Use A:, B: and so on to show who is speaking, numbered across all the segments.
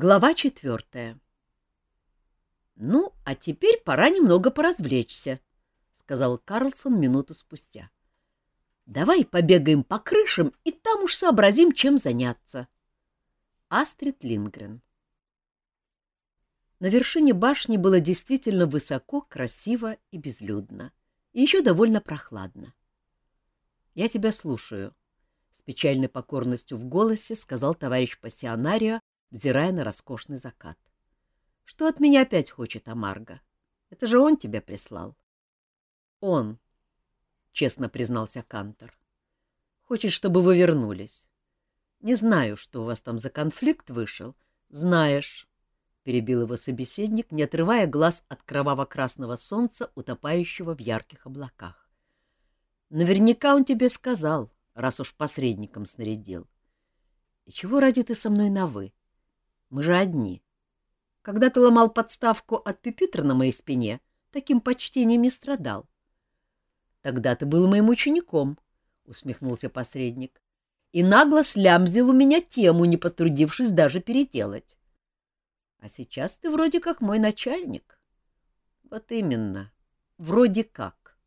A: Глава четвертая. «Ну, а теперь пора немного поразвлечься», — сказал Карлсон минуту спустя. «Давай побегаем по крышам и там уж сообразим, чем заняться». Астрид Лингрен На вершине башни было действительно высоко, красиво и безлюдно, и еще довольно прохладно. «Я тебя слушаю», — с печальной покорностью в голосе сказал товарищ пассионарио, взирая на роскошный закат. — Что от меня опять хочет Амарго? Это же он тебя прислал. — Он, — честно признался Кантор. — Хочет, чтобы вы вернулись. Не знаю, что у вас там за конфликт вышел. Знаешь, — перебил его собеседник, не отрывая глаз от кроваво-красного солнца, утопающего в ярких облаках. — Наверняка он тебе сказал, раз уж посредником снарядил. И чего ради ты со мной на «вы»? Мы же одни. Когда ты ломал подставку от пюпитра на моей спине, таким почтением не страдал. — Тогда ты был моим учеником, — усмехнулся посредник, — и нагло слямзил у меня тему, не потрудившись даже переделать. А сейчас ты вроде как мой начальник. — Вот именно, вроде как.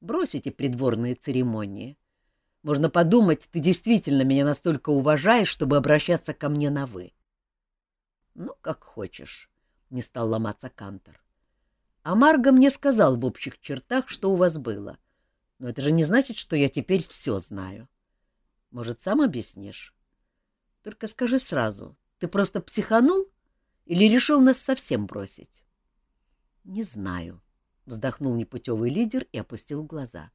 A: Брось эти придворные церемонии. Можно подумать, ты действительно меня настолько уважаешь, чтобы обращаться ко мне на «вы». Ну, как хочешь, — не стал ломаться Кантор. А Марго мне сказал в общих чертах, что у вас было. Но это же не значит, что я теперь все знаю. Может, сам объяснишь? Только скажи сразу, ты просто психанул или решил нас совсем бросить? — Не знаю, — вздохнул непутевый лидер и опустил глаза.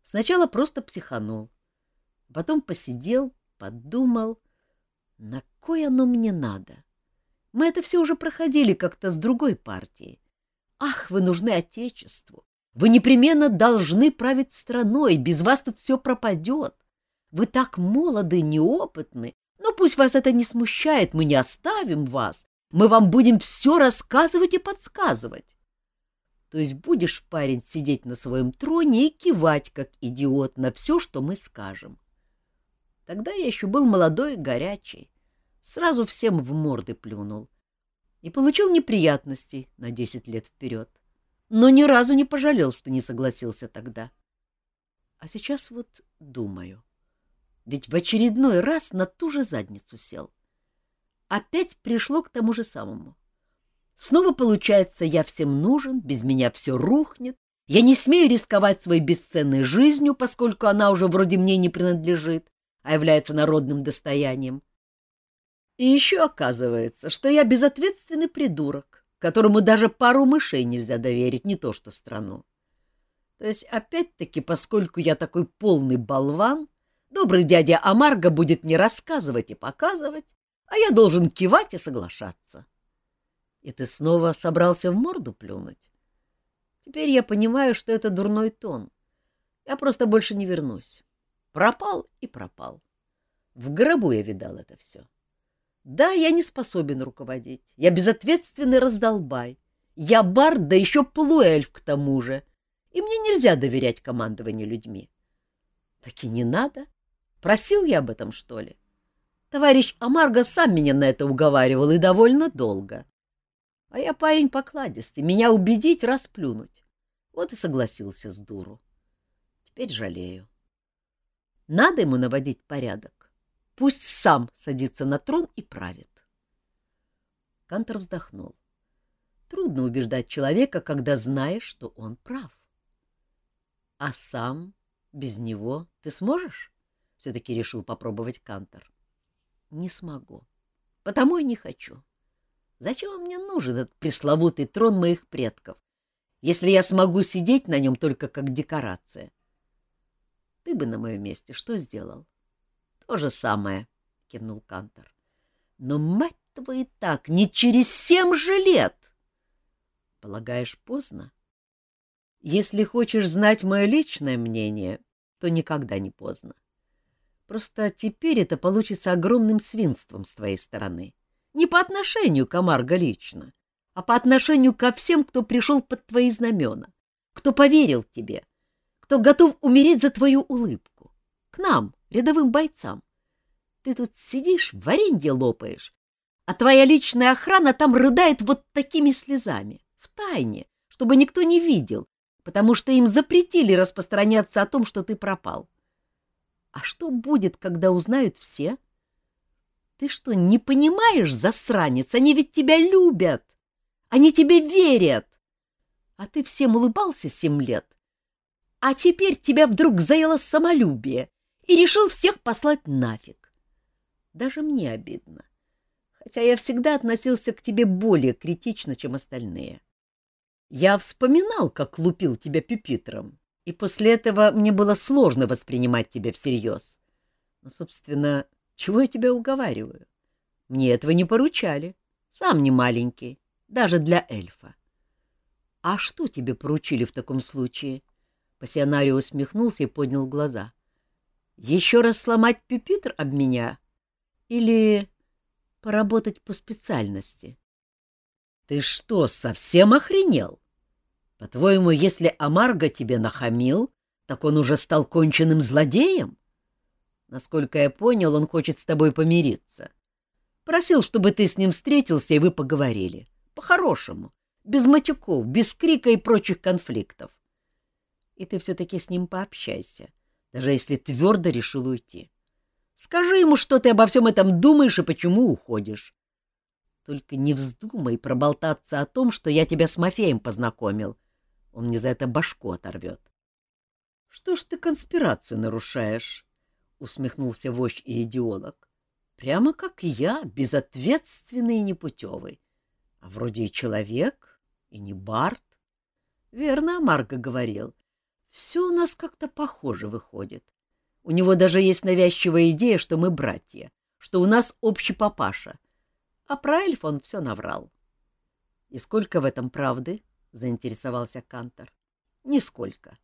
A: Сначала просто психанул, потом посидел, подумал, на кой оно мне надо? Мы это все уже проходили как-то с другой партией. Ах, вы нужны Отечеству! Вы непременно должны править страной, без вас тут все пропадет. Вы так молоды, неопытны, но пусть вас это не смущает, мы не оставим вас. Мы вам будем все рассказывать и подсказывать. То есть будешь, парень, сидеть на своем троне и кивать, как идиот, на все, что мы скажем. Тогда я еще был молодой и горячий сразу всем в морды плюнул и получил неприятностей на десять лет вперед, но ни разу не пожалел, что не согласился тогда. А сейчас вот думаю, ведь в очередной раз на ту же задницу сел. Опять пришло к тому же самому. Снова получается, я всем нужен, без меня все рухнет, я не смею рисковать своей бесценной жизнью, поскольку она уже вроде мне не принадлежит, а является народным достоянием. И еще оказывается, что я безответственный придурок, которому даже пару мышей нельзя доверить, не то что страну. То есть, опять-таки, поскольку я такой полный болван, добрый дядя Амарго будет мне рассказывать и показывать, а я должен кивать и соглашаться. И ты снова собрался в морду плюнуть? Теперь я понимаю, что это дурной тон. Я просто больше не вернусь. Пропал и пропал. В гробу я видал это все. — да, я не способен руководить. Я безответственный раздолбай. Я бард, да еще полуэльф к тому же. И мне нельзя доверять командованию людьми. Так и не надо. Просил я об этом, что ли? Товарищ Амарго сам меня на это уговаривал и довольно долго. А я парень покладистый, меня убедить, расплюнуть. Вот и согласился с дуру. Теперь жалею. Надо ему наводить порядок. Пусть сам садится на трон и правит. Кантор вздохнул. Трудно убеждать человека, когда знаешь, что он прав. — А сам, без него, ты сможешь? — все-таки решил попробовать Кантор. — Не смогу. Потому и не хочу. Зачем мне нужен этот пресловутый трон моих предков, если я смогу сидеть на нем только как декорация? Ты бы на моем месте что сделал? — то же самое, — кивнул Кантор. — Но, мать твою, так, не через семь же лет! — Полагаешь, поздно? — Если хочешь знать мое личное мнение, то никогда не поздно. Просто теперь это получится огромным свинством с твоей стороны. Не по отношению к Амарго лично, а по отношению ко всем, кто пришел под твои знамена, кто поверил тебе, кто готов умереть за твою улыбку. К нам, рядовым бойцам. Ты тут сидишь, варенье лопаешь, а твоя личная охрана там рыдает вот такими слезами, в тайне, чтобы никто не видел, потому что им запретили распространяться о том, что ты пропал. А что будет, когда узнают все? Ты что, не понимаешь, засранец? Они ведь тебя любят. Они тебе верят. А ты всем улыбался семь лет. А теперь тебя вдруг заело самолюбие и решил всех послать нафиг. Даже мне обидно. Хотя я всегда относился к тебе более критично, чем остальные. Я вспоминал, как лупил тебя пюпитром, и после этого мне было сложно воспринимать тебя всерьез. Но, собственно, чего я тебя уговариваю? Мне этого не поручали. Сам не маленький, даже для эльфа. — А что тебе поручили в таком случае? Пассионарио усмехнулся и поднял глаза. — Еще раз сломать пюпитр об меня? Или поработать по специальности? — Ты что, совсем охренел? По-твоему, если Амарго тебе нахамил, так он уже стал конченным злодеем? Насколько я понял, он хочет с тобой помириться. Просил, чтобы ты с ним встретился, и вы поговорили. По-хорошему, без матюков, без крика и прочих конфликтов. И ты все-таки с ним пообщайся, даже если твердо решил уйти. Скажи ему, что ты обо всем этом думаешь и почему уходишь. Только не вздумай проболтаться о том, что я тебя с Мафеем познакомил, он мне за это башку оторвет. — Что ж ты конспирацию нарушаешь? — усмехнулся вождь и идеолог. — Прямо как я, безответственный и непутевый. А вроде и человек, и не Барт. Верно Марго говорил. Все у нас как-то похоже выходит. У него даже есть навязчивая идея, что мы братья, что у нас общий папаша. А про эльф он все наврал. И сколько в этом правды? — заинтересовался Кантор. — Нисколько.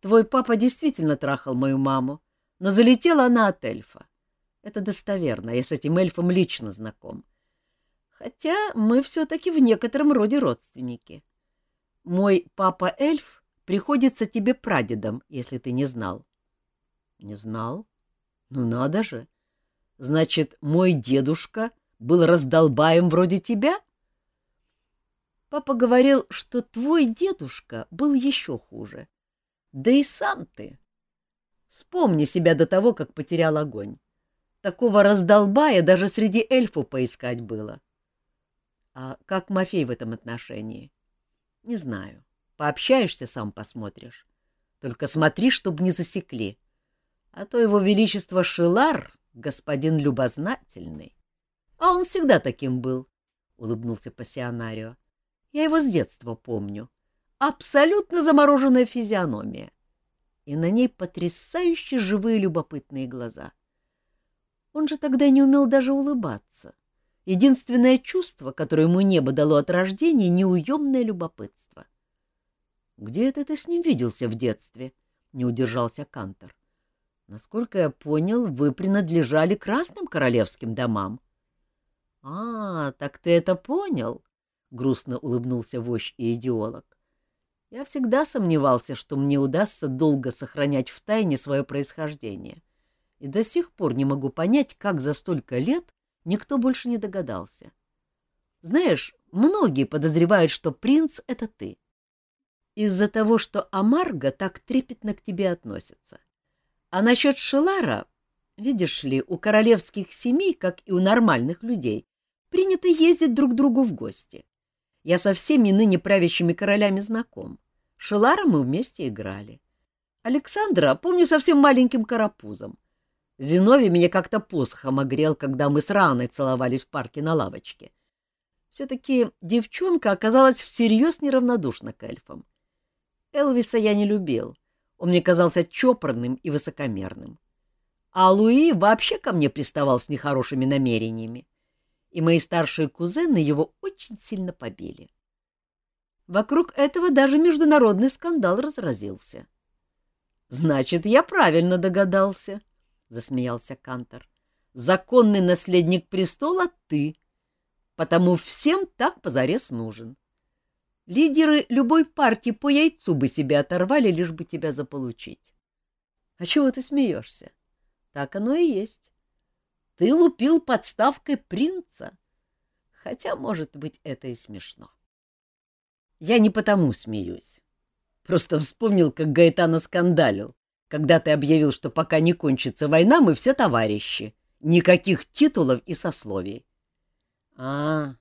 A: Твой папа действительно трахал мою маму, но залетела она от эльфа. Это достоверно, я с этим эльфом лично знаком. Хотя мы все-таки в некотором роде родственники. Мой папа-эльф приходится тебе прадедом, если ты не знал. — Не знал? Ну надо же! Значит, мой дедушка был раздолбаем вроде тебя? — Папа говорил, что твой дедушка был еще хуже. Да и сам ты. Вспомни себя до того, как потерял огонь. Такого раздолбая даже среди эльфов поискать было. А как Мафей в этом отношении? Не знаю. Пообщаешься, сам посмотришь. Только смотри, чтобы не засекли. А то его величество Шилар, господин любознательный. А он всегда таким был, — улыбнулся пассионарио. Я его с детства помню. Абсолютно замороженная физиономия. И на ней потрясающе живые любопытные глаза. Он же тогда не умел даже улыбаться. Единственное чувство, которое ему небо дало от рождения, — неуемное любопытство. — Где это ты с ним виделся в детстве? — не удержался Кантор. — Насколько я понял, вы принадлежали красным королевским домам. — А, так ты это понял? грустно улыбнулся вождь и идеолог. Я всегда сомневался, что мне удастся долго сохранять в тайне свое происхождение, и до сих пор не могу понять, как за столько лет никто больше не догадался. Знаешь, многие подозревают, что принц — это ты. Из-за того, что Амарго так трепетно к тебе относится. А насчет Шелара, видишь ли, у королевских семей, как и у нормальных людей, принято ездить друг к другу в гости. Я со всеми ныне правящими королями знаком. Шелара мы вместе играли. Александра помню совсем маленьким карапузом. Зиновий меня как-то посохом огрел, когда мы с Раной целовались в парке на лавочке. Все-таки девчонка оказалась всерьез неравнодушна к эльфам. Элвиса я не любил. Он мне казался чопорным и высокомерным. А Луи вообще ко мне приставал с нехорошими намерениями и мои старшие кузены его очень сильно побили. Вокруг этого даже международный скандал разразился. — Значит, я правильно догадался, — засмеялся Кантор. — Законный наследник престола — ты, потому всем так позарез нужен. Лидеры любой партии по яйцу бы себя оторвали, лишь бы тебя заполучить. А чего ты смеешься? Так оно и есть. Ты лупил подставкой принца, Хотя, может быть, это и смешно. Я не потому смеюсь. Просто вспомнил, как Гаэтана скандалил, когда ты объявил, что пока не кончится война, мы все товарищи. Никаких титулов и сословий. А,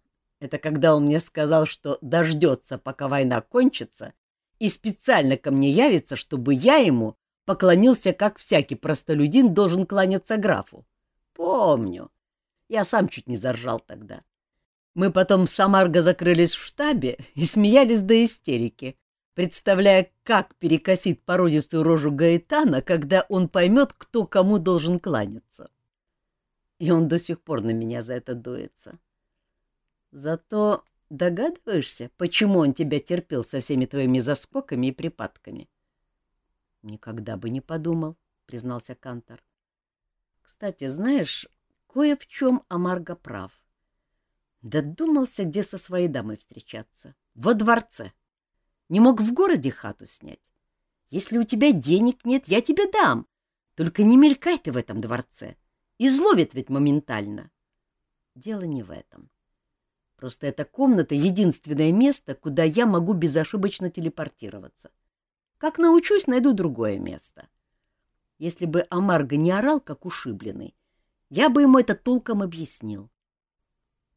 A: это когда он мне сказал, что дождется, пока война кончится, и специально ко мне явится, чтобы я ему поклонился, как всякий простолюдин должен кланяться графу. Помню. Я сам чуть не заржал тогда. Мы потом с Самарго закрылись в штабе и смеялись до истерики, представляя, как перекосит породистую рожу Гаэтана, когда он поймет, кто кому должен кланяться. И он до сих пор на меня за это дуется. Зато догадываешься, почему он тебя терпел со всеми твоими заскоками и припадками? — Никогда бы не подумал, — признался Кантор. — Кстати, знаешь, кое в чем Амарго прав. Додумался, где со своей дамой встречаться. Во дворце. — не мог в городе хату снять. Если у тебя денег нет, я тебе дам. Только не мелькай ты в этом дворце. Изловит ведь моментально. Дело не в этом. Просто эта комната — единственное место, куда я могу безошибочно телепортироваться. Как научусь, найду другое место. Если бы Амарго не орал, как ушибленный, я бы ему это толком объяснил.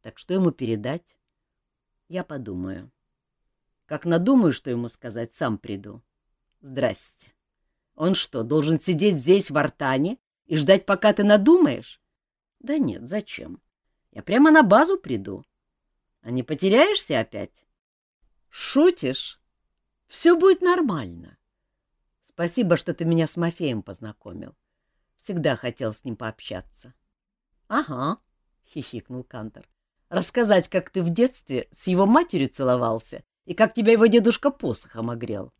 A: Так что ему передать? Я подумаю. Как надумаю, что ему сказать, сам приду. Здрасте. Он что, должен сидеть здесь, в Артане, и ждать, пока ты надумаешь? Да нет, зачем? Я прямо на базу приду. А не потеряешься опять? Шутишь? Все будет нормально. Спасибо, что ты меня с Мафеем познакомил. Всегда хотел с ним пообщаться. — Ага, — хихикнул Кантор. — Рассказать, как ты в детстве с его матерью целовался и как тебя его дедушка посохом огрел.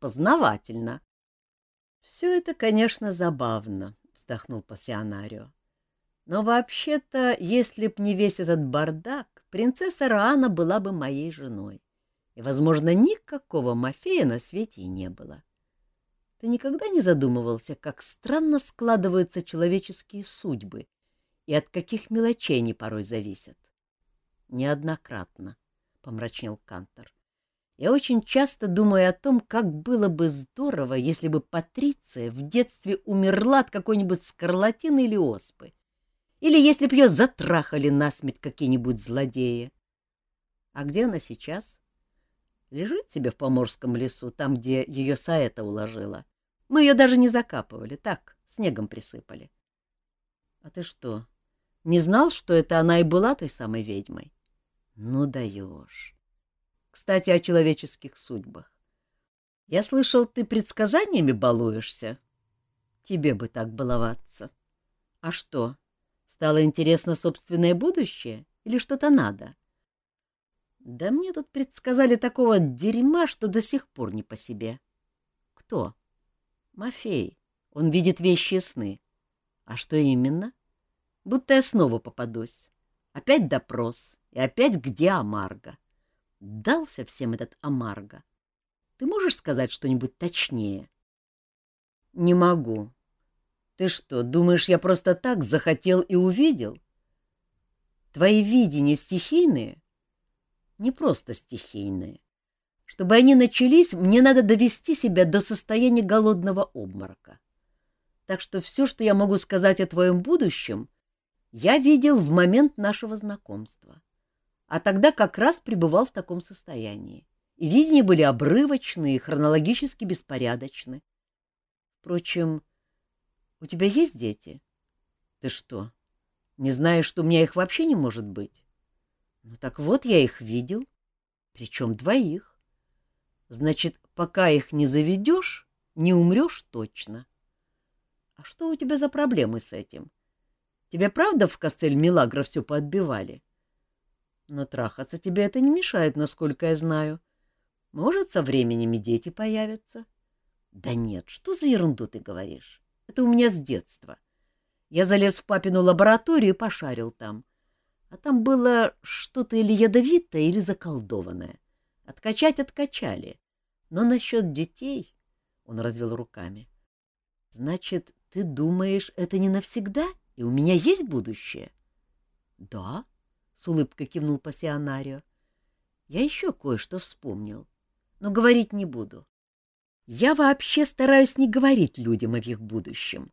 A: Познавательно. — Все это, конечно, забавно, — вздохнул пассионарио. Но вообще-то, если б не весь этот бардак, принцесса Раана была бы моей женой. И, возможно, никакого Мафея на свете и не было. Ты никогда не задумывался, как странно складываются человеческие судьбы и от каких мелочей они порой зависят? — Неоднократно, — помрачнел Кантор. Я очень часто думаю о том, как было бы здорово, если бы Патриция в детстве умерла от какой-нибудь скарлатины или оспы, или если б ее затрахали насмерть какие-нибудь злодеи. А где она сейчас? Лежит себе в Поморском лесу, там, где ее Саэта уложила. Мы ее даже не закапывали, так, снегом присыпали. А ты что, не знал, что это она и была той самой ведьмой? Ну даешь. Кстати, о человеческих судьбах. Я слышал, ты предсказаниями балуешься. Тебе бы так баловаться. А что, стало интересно собственное будущее или что-то надо? Да мне тут предсказали такого дерьма, что до сих пор не по себе. Кто? Мафей. Он видит вещи и сны. А что именно? Будто я снова попадусь. Опять допрос. И опять где Амарго? Дался всем этот Амарго. Ты можешь сказать что-нибудь точнее? — Не могу. Ты что, думаешь, я просто так захотел и увидел? Твои видения стихийные? Не просто стихийные. Чтобы они начались, мне надо довести себя до состояния голодного обморока. Так что все, что я могу сказать о твоем будущем, я видел в момент нашего знакомства а тогда как раз пребывал в таком состоянии. И видения были обрывочные, хронологически беспорядочны. Впрочем, у тебя есть дети? Ты что, не знаешь, что у меня их вообще не может быть? Ну так вот, я их видел, причем двоих. Значит, пока их не заведешь, не умрешь точно. А что у тебя за проблемы с этим? Тебе правда в Костель Милагро все поотбивали? Но трахаться тебе это не мешает, насколько я знаю. Может, со временем и дети появятся. Да нет, что за ерунду ты говоришь? Это у меня с детства. Я залез в папину лабораторию и пошарил там. А там было что-то или ядовитое, или заколдованное. Откачать откачали. Но насчет детей... Он развел руками. — Значит, ты думаешь, это не навсегда, и у меня есть будущее? — Да, с улыбкой кивнул пассионарио. Я еще кое-что вспомнил, но говорить не буду. Я вообще стараюсь не говорить людям о их будущем.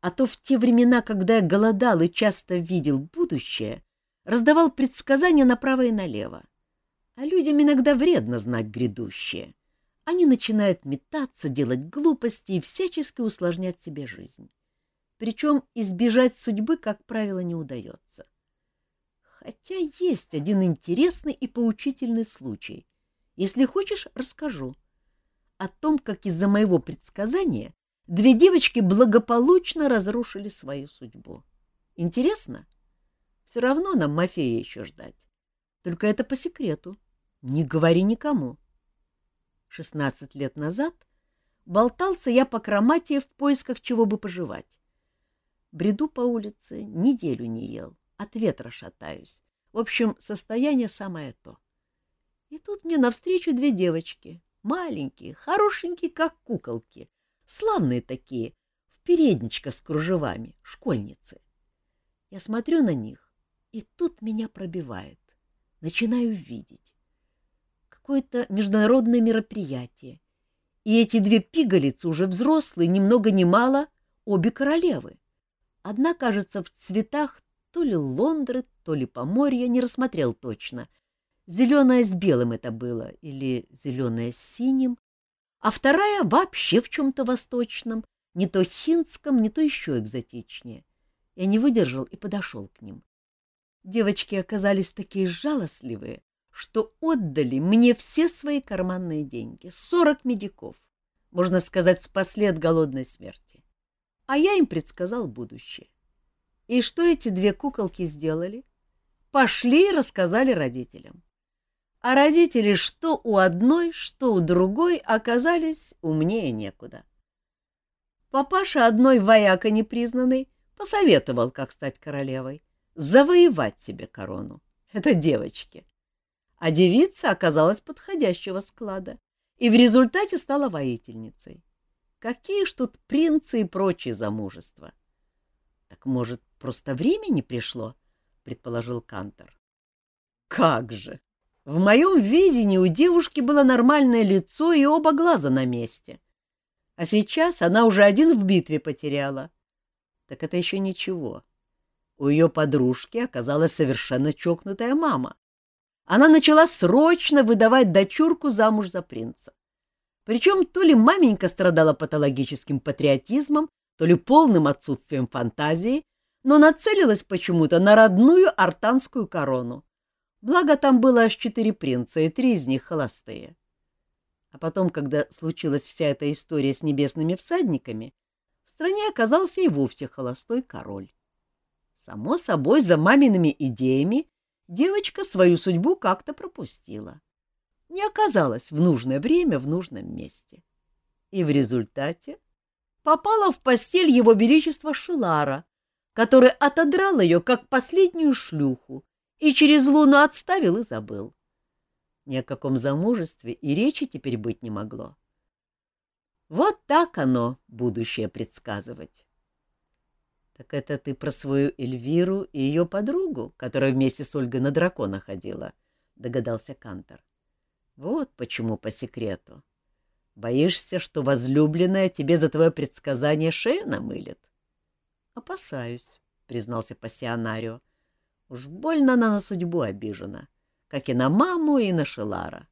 A: А то в те времена, когда я голодал и часто видел будущее, раздавал предсказания направо и налево. А людям иногда вредно знать грядущее. Они начинают метаться, делать глупости и всячески усложнять себе жизнь. Причем избежать судьбы, как правило, не удается. Хотя есть один интересный и поучительный случай. Если хочешь, расскажу. О том, как из-за моего предсказания две девочки благополучно разрушили свою судьбу. Интересно? Все равно нам Мафея еще ждать. Только это по секрету. Не говори никому. Шестнадцать лет назад болтался я по Кроматии в поисках чего бы пожевать. Бреду по улице, неделю не ел, от ветра шатаюсь. В общем, состояние самое то. И тут мне навстречу две девочки, маленькие, хорошенькие, как куколки, славные такие, в передничках с кружевами, школьницы. Я смотрю на них, и тут меня пробивает. Начинаю видеть. Какое-то международное мероприятие. И эти две пигалицы, уже взрослые, ни много ни мало, обе королевы. Одна, кажется, в цветах то ли Лондры, то ли Поморья, не рассмотрел точно. Зеленая с белым это было, или зеленая с синим, а вторая вообще в чем-то восточном, не то хинском, не то еще экзотичнее. Я не выдержал и подошел к ним. Девочки оказались такие жалостливые, что отдали мне все свои карманные деньги, сорок медиков, можно сказать, спасли от голодной смерти а я им предсказал будущее. И что эти две куколки сделали? Пошли и рассказали родителям. А родители что у одной, что у другой оказались умнее некуда. Папаша одной вояка непризнанный посоветовал, как стать королевой, завоевать себе корону. Это девочки. А девица оказалась подходящего склада и в результате стала воительницей. Какие ж тут принцы и прочие замужества? — Так, может, просто время не пришло? — предположил Кантор. — Как же! В моем видении у девушки было нормальное лицо и оба глаза на месте. А сейчас она уже один в битве потеряла. Так это еще ничего. У ее подружки оказалась совершенно чокнутая мама. Она начала срочно выдавать дочурку замуж за принца. Причем то ли маменька страдала патологическим патриотизмом, то ли полным отсутствием фантазии, но нацелилась почему-то на родную артанскую корону. Благо там было аж четыре принца, и три из них холостые. А потом, когда случилась вся эта история с небесными всадниками, в стране оказался и вовсе холостой король. Само собой, за мамиными идеями девочка свою судьбу как-то пропустила. — не оказалась в нужное время в нужном месте. И в результате попала в постель его величества Шилара, который отодрал ее, как последнюю шлюху, и через луну отставил и забыл. Ни о каком замужестве и речи теперь быть не могло. Вот так оно, будущее предсказывать. — Так это ты про свою Эльвиру и ее подругу, которая вместе с Ольгой на дракона ходила, — догадался Кантор. Вот почему по секрету. Боишься, что возлюбленная тебе за твое предсказание шею намылит? — Опасаюсь, — признался пассионарио. Уж больно она на судьбу обижена, как и на маму, и на Шелара.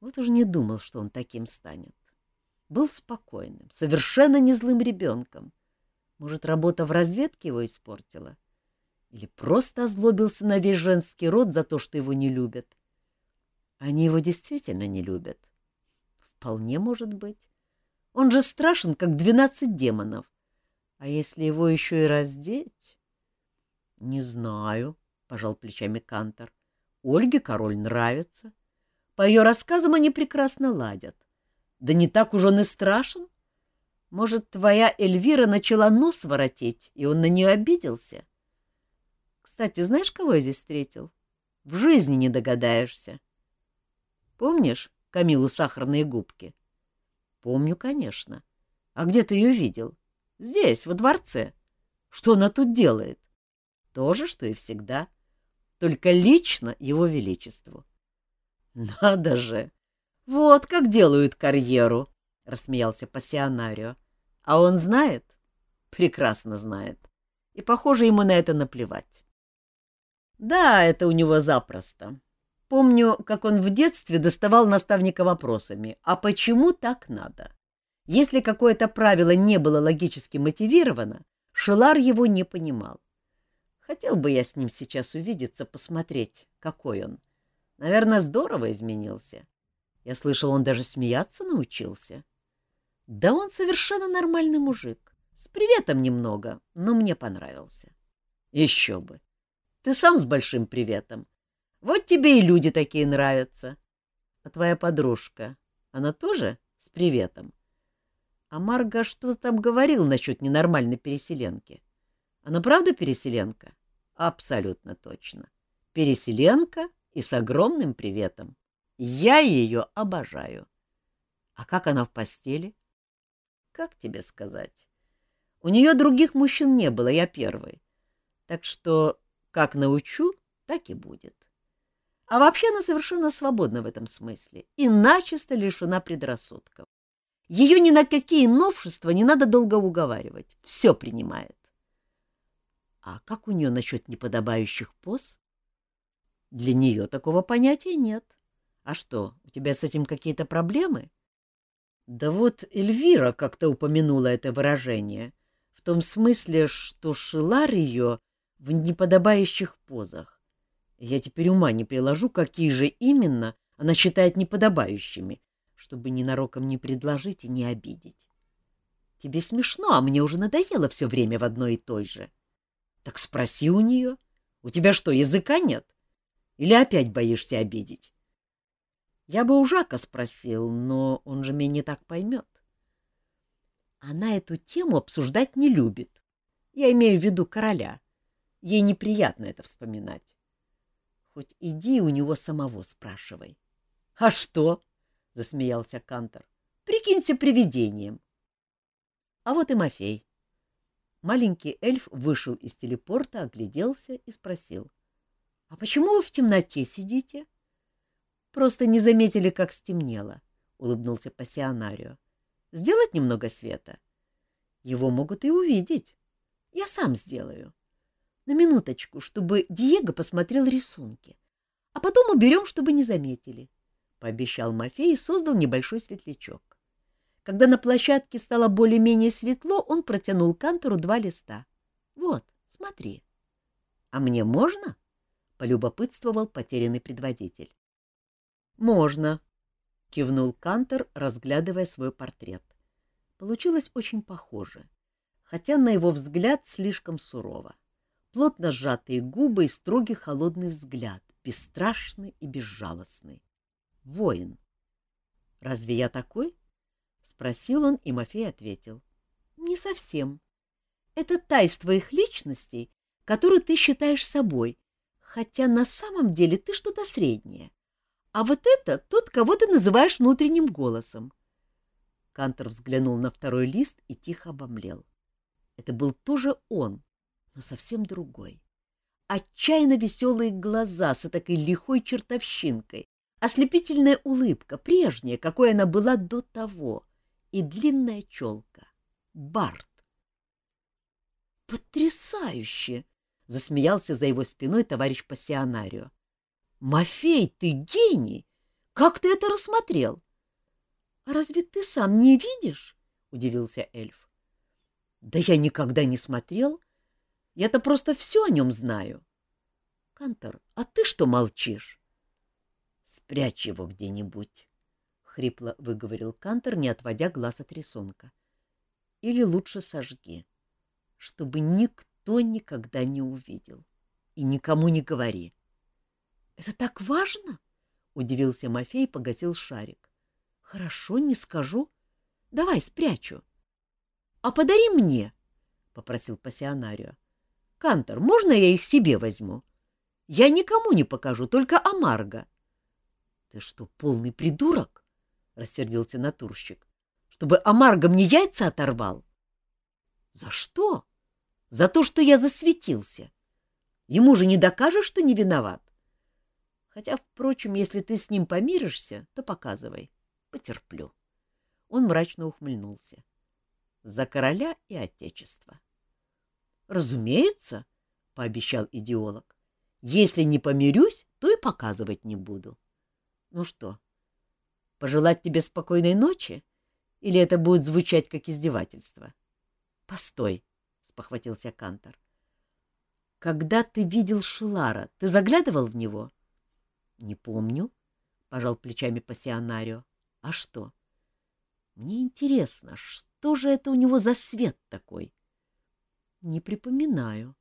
A: Вот уж не думал, что он таким станет. Был спокойным, совершенно не злым ребенком. Может, работа в разведке его испортила? Или просто озлобился на весь женский род за то, что его не любят? Они его действительно не любят. Вполне может быть. Он же страшен, как двенадцать демонов. А если его еще и раздеть? — Не знаю, — пожал плечами Кантор. Ольге король нравится. По ее рассказам они прекрасно ладят. Да не так уж он и страшен. Может, твоя Эльвира начала нос воротить, и он на нее обиделся? Кстати, знаешь, кого я здесь встретил? В жизни не догадаешься. Помнишь Камилу сахарные губки? Помню, конечно. А где ты ее видел? Здесь, во дворце. Что она тут делает? То же, что и всегда. только лично его величеству. — Надо же! Вот как делают карьеру! — рассмеялся пассионарио. — А он знает? Прекрасно знает. И, похоже, ему на это наплевать. Да, это у него запросто. Помню, как он в детстве доставал наставника вопросами, а почему так надо? Если какое-то правило не было логически мотивировано, Шелар его не понимал. Хотел бы я с ним сейчас увидеться, посмотреть, какой он. Наверное, здорово изменился. Я слышал, он даже смеяться научился. Да он совершенно нормальный мужик. С приветом немного, но мне понравился. Еще бы. Ты сам с большим приветом. Вот тебе и люди такие нравятся. А твоя подружка, она тоже с приветом? А Марга что-то там говорил насчет ненормальной переселенки. Она правда переселенка? Абсолютно точно. Переселенка и с огромным приветом. Я ее обожаю. А как она в постели? Как тебе сказать? У нее других мужчин не было, я первый. Так что как научу, так и будет. А вообще она совершенно свободна в этом смысле и начисто лишена предрассудков. Ее ни на какие новшества не надо долго уговаривать. Все принимает. А как у нее насчет неподобающих поз? Для нее такого понятия нет. А что, у тебя с этим какие-то проблемы? Да вот Эльвира как-то упомянула это выражение, в том смысле, что Шилар ее в неподобающих позах. Я теперь ума не приложу, какие же именно она считает неподобающими, чтобы ненароком не предложить и не обидеть. Тебе смешно, а мне уже надоело все время в одной и той же. Так спроси у нее. У тебя что, языка нет? Или опять боишься обидеть? Я бы у Жака спросил, но он же меня не так поймет. Она эту тему обсуждать не любит. Я имею в виду короля. Ей неприятно это вспоминать. Хоть иди у него самого спрашивай. — А что? — засмеялся Кантор. — Прикинься привидением. А вот и Мафей. Маленький эльф вышел из телепорта, огляделся и спросил. — А почему вы в темноте сидите? — Просто не заметили, как стемнело, — улыбнулся пассионарио. — Сделать немного света? Его могут и увидеть. Я сам сделаю. На минуточку, чтобы Диего посмотрел рисунки. А потом уберем, чтобы не заметили. — пообещал Мафей и создал небольшой светлячок. Когда на площадке стало более-менее светло, он протянул Кантору два листа. — Вот, смотри. — А мне можно? — полюбопытствовал потерянный предводитель. — Можно, — кивнул Кантор, разглядывая свой портрет. Получилось очень похоже, хотя, на его взгляд, слишком сурово. — плотно сжатые губы и строгий холодный взгляд, бесстрашный и безжалостный. Воин. «Разве я такой?» — спросил он, и Мафей ответил. «Не совсем. Это та из твоих личностей, которую ты считаешь собой, хотя на самом деле ты что-то среднее. А вот это тот, кого ты называешь внутренним голосом». Кантор взглянул на второй лист и тихо обомлел. Это был тоже он, но совсем другой. Отчаянно веселые глаза с такой лихой чертовщинкой, ослепительная улыбка, прежняя, какой она была до того, и длинная челка. Барт. «Потрясающе!» — засмеялся за его спиной товарищ пассионарио. «Мафей, ты гений! Как ты это рассмотрел?» «А разве ты сам не видишь?» — удивился эльф. «Да я никогда не смотрел я-то просто все о нем знаю. Кантор, а ты что молчишь? Спрячь его где-нибудь, — хрипло выговорил Кантор, не отводя глаз от рисунка. Или лучше сожги, чтобы никто никогда не увидел. И никому не говори. — Это так важно? — удивился Мафей и погасил шарик. — Хорошо, не скажу. Давай спрячу. — А подари мне, — попросил пассионарио. — Кантор, можно я их себе возьму? Я никому не покажу, только Амарго. — Ты что, полный придурок? — рассердился натурщик. — Чтобы Амарго мне яйца оторвал? — За что? За то, что я засветился. Ему же не докажешь, что не виноват. Хотя, впрочем, если ты с ним помиришься, то показывай. Потерплю. Он мрачно ухмыльнулся. За короля и отечество. — Разумеется, — пообещал идеолог. — Если не помирюсь, то и показывать не буду. Ну что, пожелать тебе спокойной ночи? Или это будет звучать как издевательство? — Постой, — спохватился Кантор. — Когда ты видел Шилара, ты заглядывал в него? — Не помню, — пожал плечами пассионарио. — А что? — Мне интересно, что же это у него за свет такой? — Не припоминаю.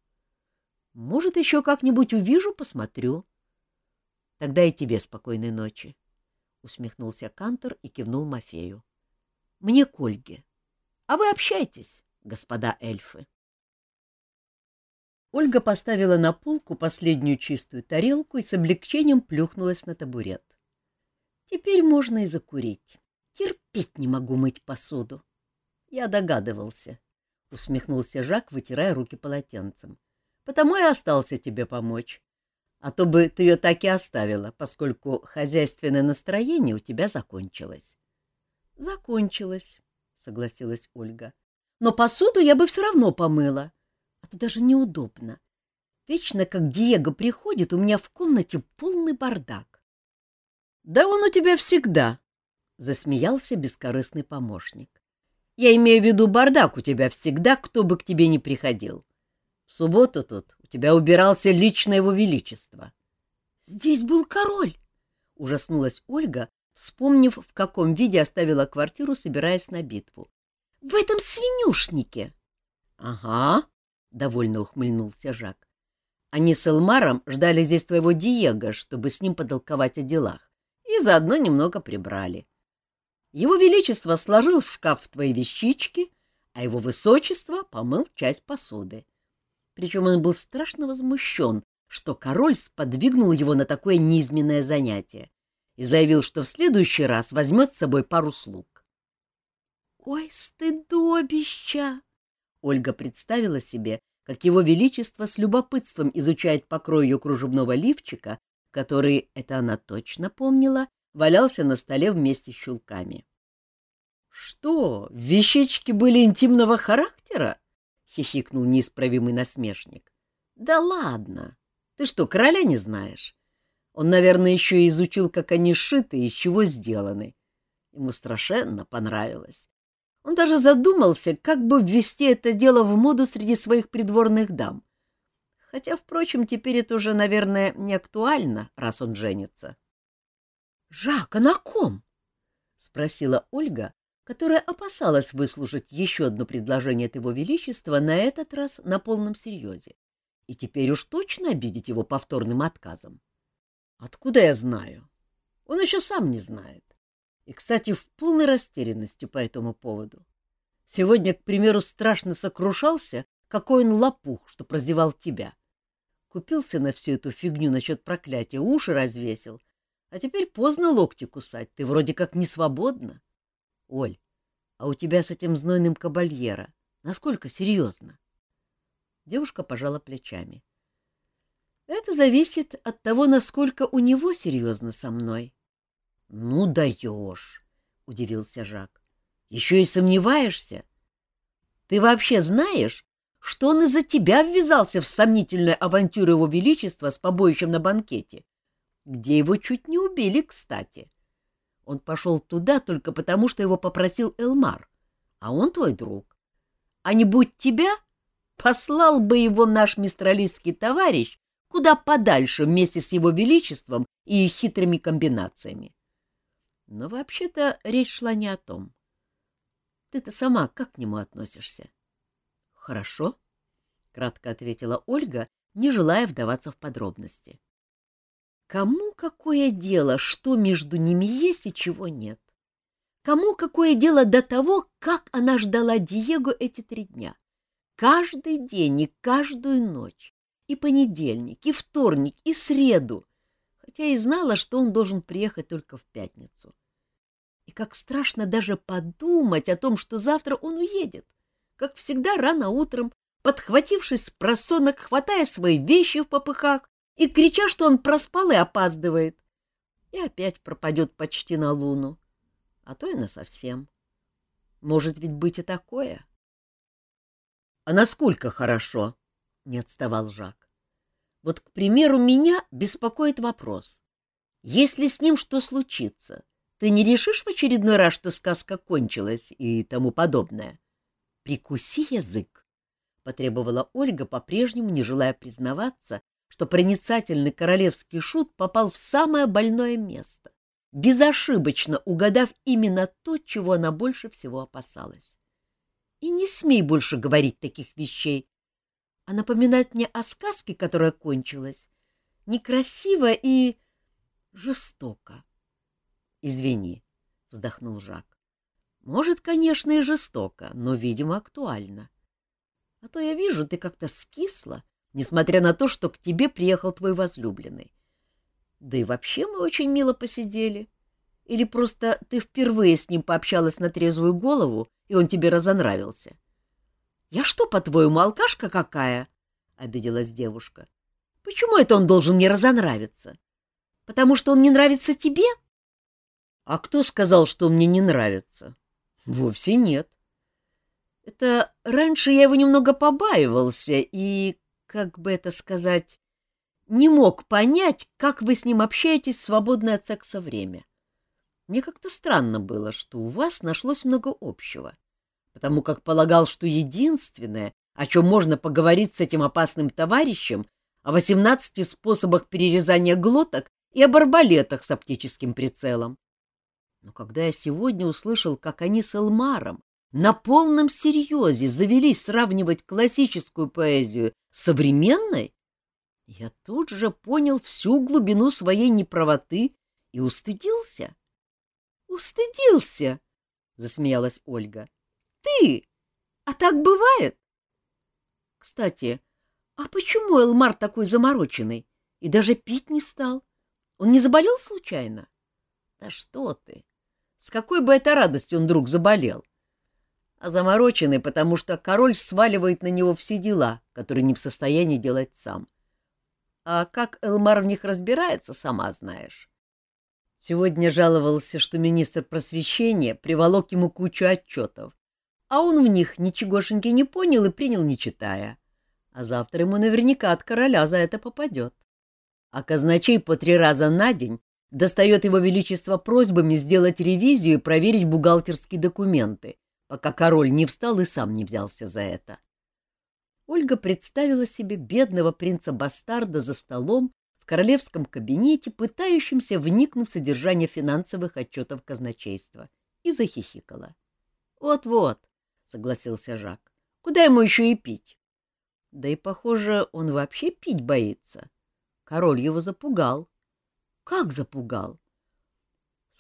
A: Может, еще как-нибудь увижу, посмотрю. — Тогда и тебе спокойной ночи, — усмехнулся Кантор и кивнул Мафею. — Мне к Ольге. А вы общайтесь, господа эльфы. Ольга поставила на полку последнюю чистую тарелку и с облегчением плюхнулась на табурет. Теперь можно и закурить. Терпеть не могу мыть посуду. Я догадывался, — усмехнулся Жак, вытирая руки полотенцем. Потому и остался тебе помочь. А то бы ты ее так и оставила, поскольку хозяйственное настроение у тебя закончилось. — Закончилось, — согласилась Ольга. — Но посуду я бы все равно помыла а то даже неудобно. Вечно, как Диего приходит, у меня в комнате полный бардак. — Да он у тебя всегда, — засмеялся бескорыстный помощник. — Я имею в виду бардак у тебя всегда, кто бы к тебе ни приходил. В субботу тут у тебя убирался лично его величество. — Здесь был король! — ужаснулась Ольга, вспомнив, в каком виде оставила квартиру, собираясь на битву. — В этом свинюшнике! — Ага, — довольно ухмыльнулся Жак. «Они с Элмаром ждали здесь твоего Диего, чтобы с ним потолковать о делах, и заодно немного прибрали. Его Величество сложил в шкаф твои вещички, а его Высочество помыл часть посуды. Причем он был страшно возмущен, что король сподвигнул его на такое низменное занятие и заявил, что в следующий раз возьмет с собой пару слуг. — Ой, стыдобища! Ольга представила себе, как его величество с любопытством изучает покрой ее кружевного лифчика, который, это она точно помнила, валялся на столе вместе с чулками. — Что, вещички были интимного характера? — хихикнул неисправимый насмешник. — Да ладно! Ты что, короля не знаешь? Он, наверное, еще и изучил, как они сшиты и из чего сделаны. Ему страшенно понравилось. Он даже задумался, как бы ввести это дело в моду среди своих придворных дам. Хотя, впрочем, теперь это уже, наверное, не актуально, раз он женится. — Жак, а на ком? — спросила Ольга, которая опасалась выслушать еще одно предложение от его величества, на этот раз на полном серьезе, и теперь уж точно обидеть его повторным отказом. — Откуда я знаю? Он еще сам не знает и, кстати, в полной растерянности по этому поводу. Сегодня, к примеру, страшно сокрушался, какой он лопух, что прозевал тебя. Купился на всю эту фигню насчет проклятия, уши развесил. А теперь поздно локти кусать, ты вроде как не свободна. Оль, а у тебя с этим знойным кабальера насколько серьезно? Девушка пожала плечами. Это зависит от того, насколько у него серьезно со мной. — Ну даешь, — удивился Жак. — Еще и сомневаешься? Ты вообще знаешь, что он из-за тебя ввязался в сомнительную авантюру его величества с побоищем на банкете, где его чуть не убили, кстати? Он пошел туда только потому, что его попросил Элмар, а он твой друг. А не будь тебя, послал бы его наш мистралистский товарищ куда подальше вместе с его величеством и хитрыми комбинациями. Но вообще-то речь шла не о том. Ты-то сама как к нему относишься? — Хорошо, — кратко ответила Ольга, не желая вдаваться в подробности. Кому какое дело, что между ними есть и чего нет? Кому какое дело до того, как она ждала Диего эти три дня? Каждый день и каждую ночь, и понедельник, и вторник, и среду, хотя и знала, что он должен приехать только в пятницу. И как страшно даже подумать о том, что завтра он уедет, как всегда рано утром, подхватившись с просонок, хватая свои вещи в попыхах и крича, что он проспал и опаздывает. И опять пропадет почти на луну, а то и на совсем. Может ведь быть и такое. — А насколько хорошо? — не отставал Жак. — Вот, к примеру, меня беспокоит вопрос. Если с ним что случится, ты не решишь в очередной раз, что сказка кончилась и тому подобное? Прикуси язык, — потребовала Ольга, по-прежнему не желая признаваться, что проницательный королевский шут попал в самое больное место, безошибочно угадав именно то, чего она больше всего опасалась. И не смей больше говорить таких вещей, а напоминать мне о сказке, которая кончилась, некрасиво и жестоко. — Извини, — вздохнул Жак. — Может, конечно, и жестоко, но, видимо, актуально. А то я вижу, ты как-то скисла, несмотря на то, что к тебе приехал твой возлюбленный. Да и вообще мы очень мило посидели. Или просто ты впервые с ним пообщалась на трезвую голову, и он тебе разонравился? — Я что, по-твоему, алкашка какая? — обиделась девушка. — Почему это он должен мне разонравиться? Потому что он не нравится тебе? — А кто сказал, что мне не нравится? — Вовсе нет. Это раньше я его немного побаивался и, как бы это сказать, не мог понять, как вы с ним общаетесь в свободное от секса время. Мне как-то странно было, что у вас нашлось много общего, потому как полагал, что единственное, о чем можно поговорить с этим опасным товарищем, о восемнадцати способах перерезания глоток и об арбалетах с оптическим прицелом. Но когда я сегодня услышал, как они с Элмаром на полном серьезе завелись сравнивать классическую поэзию с современной, я тут же понял всю глубину своей неправоты и устыдился. — Устыдился! — засмеялась Ольга. — Ты! А так бывает? — Кстати, а почему Элмар такой замороченный и даже пить не стал? Он не заболел случайно? — Да что ты! С какой бы это радости он вдруг заболел? — а замороченный, потому что король сваливает на него все дела, которые не в состоянии делать сам. А как Элмар в них разбирается, сама знаешь. Сегодня жаловался, что министр просвещения приволок ему кучу отчетов, а он в них ничегошеньки не понял и принял, не читая. А завтра ему наверняка от короля за это попадет. А казначей по три раза на день достает его величество просьбами сделать ревизию и проверить бухгалтерские документы, пока король не встал и сам не взялся за это. Ольга представила себе бедного принца-бастарда за столом в королевском кабинете, пытающимся вникнуть в содержание финансовых отчетов казначейства, и захихикала. «Вот — согласился Жак, — куда ему еще и пить? Да и, похоже, он вообще пить боится. Король его запугал. Как запугал?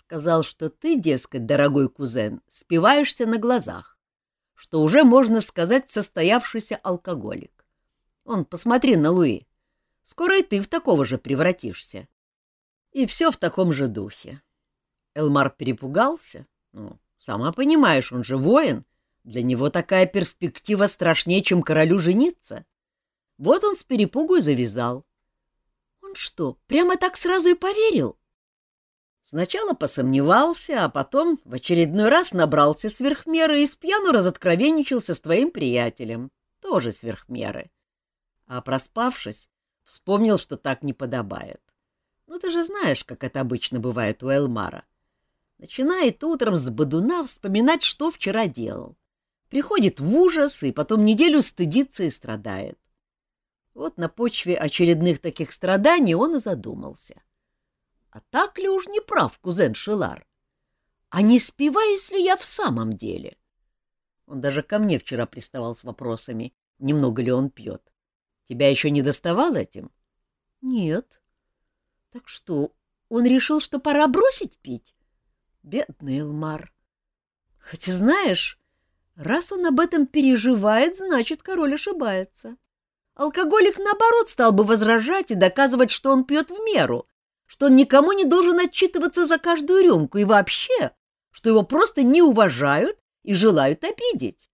A: Сказал, что ты, дескать, дорогой кузен, спиваешься на глазах, что уже, можно сказать, состоявшийся алкоголик. Он, посмотри на Луи. Скоро и ты в такого же превратишься. И все в таком же духе. Элмар перепугался. Ну, сама понимаешь, он же воин. Для него такая перспектива страшнее, чем королю жениться. Вот он с перепугу и завязал. Он что, прямо так сразу и поверил? Сначала посомневался, а потом в очередной раз набрался сверхмеры и с пьяну разоткровенничался с твоим приятелем, тоже сверхмеры. А проспавшись, вспомнил, что так не подобает. Ну, ты же знаешь, как это обычно бывает у Элмара. Начинает утром с бодуна вспоминать, что вчера делал. Приходит в ужас и потом неделю стыдится и страдает. Вот на почве очередных таких страданий он и задумался. А так ли уж не прав кузен Шилар? А не спиваюсь ли я в самом деле? Он даже ко мне вчера приставал с вопросами, немного ли он пьет. Тебя еще не доставал этим? — Нет. — Так что, он решил, что пора бросить пить? Бедный Элмар. Хотя, знаешь, раз он об этом переживает, значит, король ошибается. Алкоголик, наоборот, стал бы возражать и доказывать, что он пьет в меру, что он никому не должен отчитываться за каждую рюмку и вообще, что его просто не уважают и желают обидеть.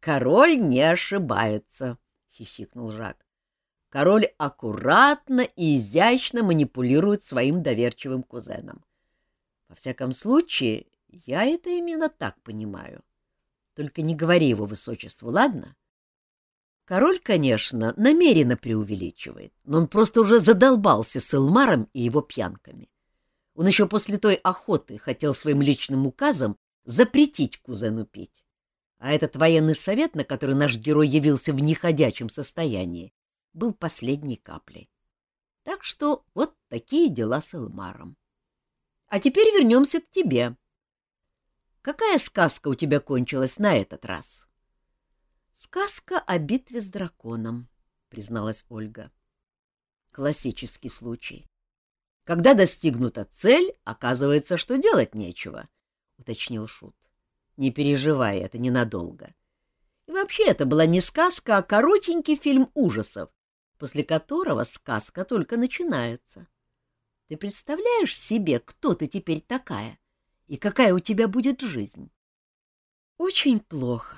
A: Король не ошибается, — хихикнул Жак. Король аккуратно и изящно манипулирует своим доверчивым кузеном. Во всяком случае, я это именно так понимаю. Только не говори его высочеству, ладно? Король, конечно, намеренно преувеличивает, но он просто уже задолбался с Элмаром и его пьянками. Он еще после той охоты хотел своим личным указом запретить кузену пить. А этот военный совет, на который наш герой явился в неходячем состоянии, был последней каплей. Так что вот такие дела с Элмаром. А теперь вернемся к тебе. Какая сказка у тебя кончилась на этот раз? — Сказка о битве с драконом, — призналась Ольга. — Классический случай. Когда достигнута цель, оказывается, что делать нечего, — уточнил Шут. — Не переживай, это ненадолго. И вообще это была не сказка, а коротенький фильм ужасов, после которого сказка только начинается. Ты представляешь себе, кто ты теперь такая и какая у тебя будет жизнь? Очень плохо.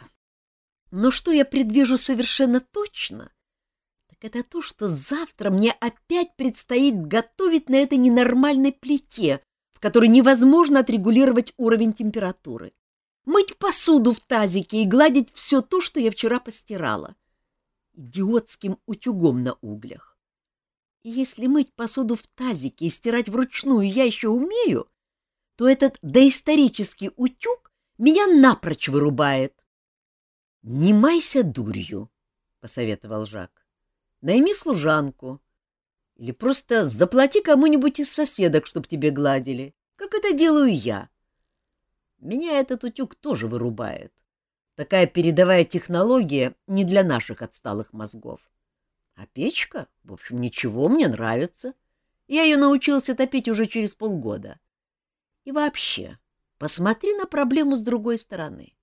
A: Но что я предвижу совершенно точно, так это то, что завтра мне опять предстоит готовить на этой ненормальной плите, в которой невозможно отрегулировать уровень температуры, мыть посуду в тазике и гладить все то, что я вчера постирала идиотским утюгом на углях. И если мыть посуду в тазике и стирать вручную я еще умею, то этот доисторический утюг меня напрочь вырубает. — Не майся дурью, — посоветовал Жак. — Найми служанку. Или просто заплати кому-нибудь из соседок, чтоб тебе гладили, как это делаю я. Меня этот утюг тоже вырубает. Такая передовая технология не для наших отсталых мозгов. А печка, в общем, ничего, мне нравится. Я ее научился топить уже через полгода. И вообще, посмотри на проблему с другой стороны.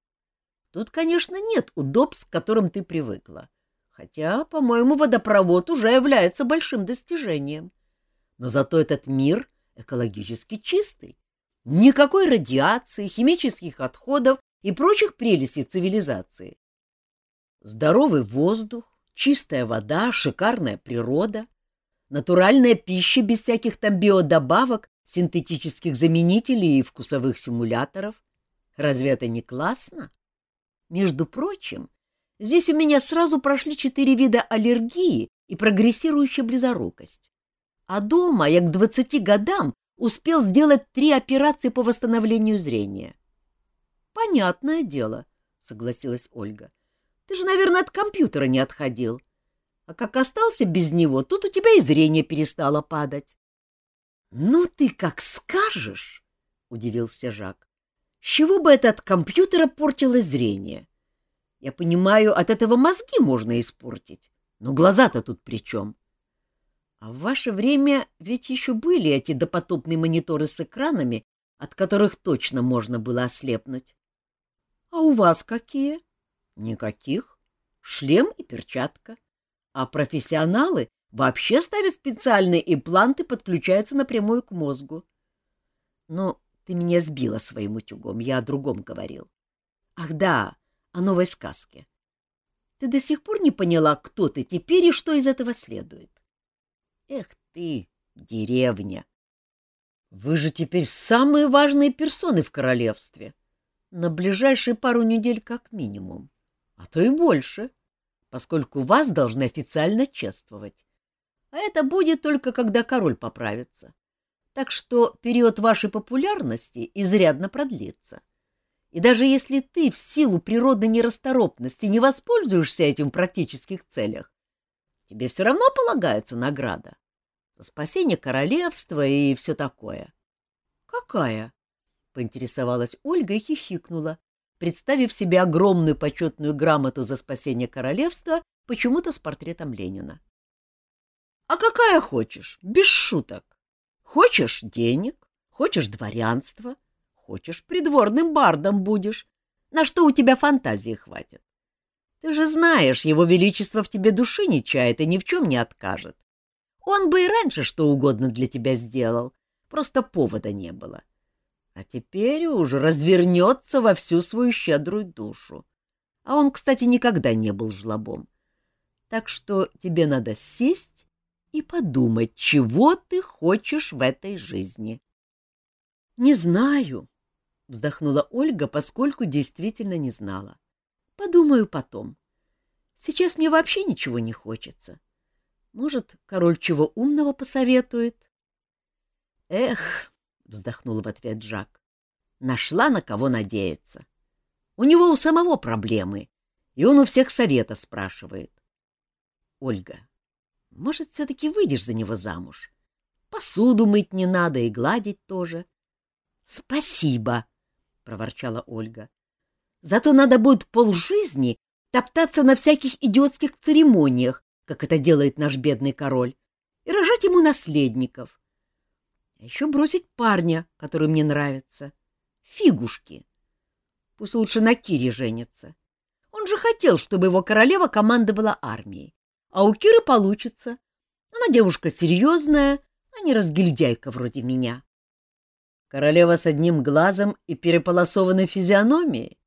A: Тут, конечно, нет удобств, к которым ты привыкла. Хотя, по-моему, водопровод уже является большим достижением. Но зато этот мир экологически чистый. Никакой радиации, химических отходов и прочих прелестей цивилизации. Здоровый воздух, чистая вода, шикарная природа, натуральная пища без всяких там биодобавок, синтетических заменителей и вкусовых симуляторов. Разве это не классно? Между прочим, здесь у меня сразу прошли четыре вида аллергии и прогрессирующая близорукость. А дома я к двадцати годам успел сделать три операции по восстановлению зрения. Понятное дело, согласилась Ольга. Ты же, наверное, от компьютера не отходил. А как остался без него, тут у тебя и зрение перестало падать. Ну ты как скажешь, удивился Жак. Чего бы это от компьютера портилось зрение? Я понимаю, от этого мозги можно испортить, но глаза-то тут при чем? А в ваше время ведь еще были эти допотопные мониторы с экранами, от которых точно можно было ослепнуть. А у вас какие? Никаких. Шлем и перчатка. А профессионалы вообще ставят специальные импланты, подключаются напрямую к мозгу. Но ты меня сбила своим утюгом, я о другом говорил. Ах да, о новой сказке. Ты до сих пор не поняла, кто ты теперь и что из этого следует? Эх ты, деревня! Вы же теперь самые важные персоны в королевстве. — на ближайшие пару недель как минимум, а то и больше, поскольку вас должны официально чествовать. А это будет только когда король поправится. Так что период вашей популярности изрядно продлится. И даже если ты в силу природной нерасторопности не воспользуешься этим в практических целях, тебе все равно полагается награда за спасение королевства и все такое. — Какая? поинтересовалась Ольга и хихикнула, представив себе огромную почетную грамоту за спасение королевства почему-то с портретом Ленина. — А какая хочешь, без шуток. Хочешь — денег, хочешь — дворянство, хочешь — придворным бардом будешь. На что у тебя фантазии хватит? Ты же знаешь, его величество в тебе души не чает и ни в чем не откажет. Он бы и раньше что угодно для тебя сделал, просто повода не было. — а теперь уже развернется во всю свою щедрую душу. А он, кстати, никогда не был жлобом. Так что тебе надо сесть и подумать, чего ты хочешь в этой жизни. — Не знаю, — вздохнула Ольга, поскольку действительно не знала. — Подумаю потом. Сейчас мне вообще ничего не хочется. Может, король чего умного посоветует? — Эх, — вздохнула в ответ Джак, — нашла на кого надеяться. У него у самого проблемы, и он у всех совета спрашивает. — Ольга, может, все-таки выйдешь за него замуж? Посуду мыть не надо и гладить тоже. — Спасибо, — проворчала Ольга. — Зато надо будет полжизни топтаться на всяких идиотских церемониях, как это делает наш бедный король, и рожать ему наследников. А еще бросить парня, который мне нравится. Фигушки. Пусть лучше на Кире женится. Он же хотел, чтобы его королева командовала армией. А у Киры получится. Она девушка серьезная, а не разгильдяйка вроде меня. Королева с одним глазом и переполосованной физиономией?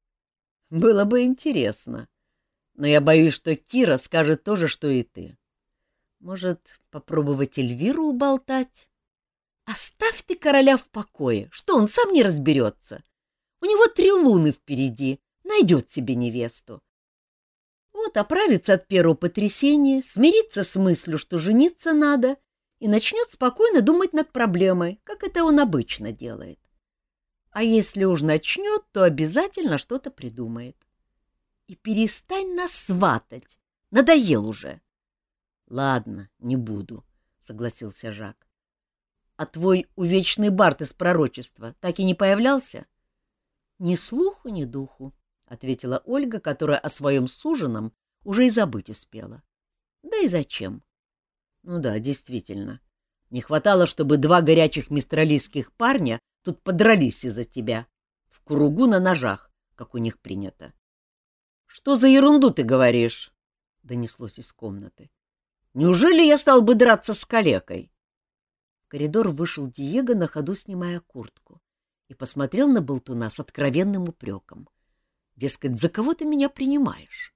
A: Было бы интересно. Но я боюсь, что Кира скажет то же, что и ты. Может, попробовать Эльвиру уболтать? Оставь ты короля в покое, что он сам не разберется. У него три луны впереди, найдет себе невесту. Вот оправится от первого потрясения, смирится с мыслью, что жениться надо, и начнет спокойно думать над проблемой, как это он обычно делает. А если уж начнет, то обязательно что-то придумает. И перестань нас сватать, надоел уже. — Ладно, не буду, — согласился Жак. А твой увечный Барт из пророчества так и не появлялся? — Ни слуху, ни духу, — ответила Ольга, которая о своем суженом уже и забыть успела. — Да и зачем? — Ну да, действительно. Не хватало, чтобы два горячих мистралийских парня тут подрались из-за тебя. В кругу на ножах, как у них принято. — Что за ерунду ты говоришь? — донеслось из комнаты. — Неужели я стал бы драться с калекой? коридор вышел Диего, на ходу снимая куртку, и посмотрел на болтуна с откровенным упреком. Дескать, за кого ты меня принимаешь?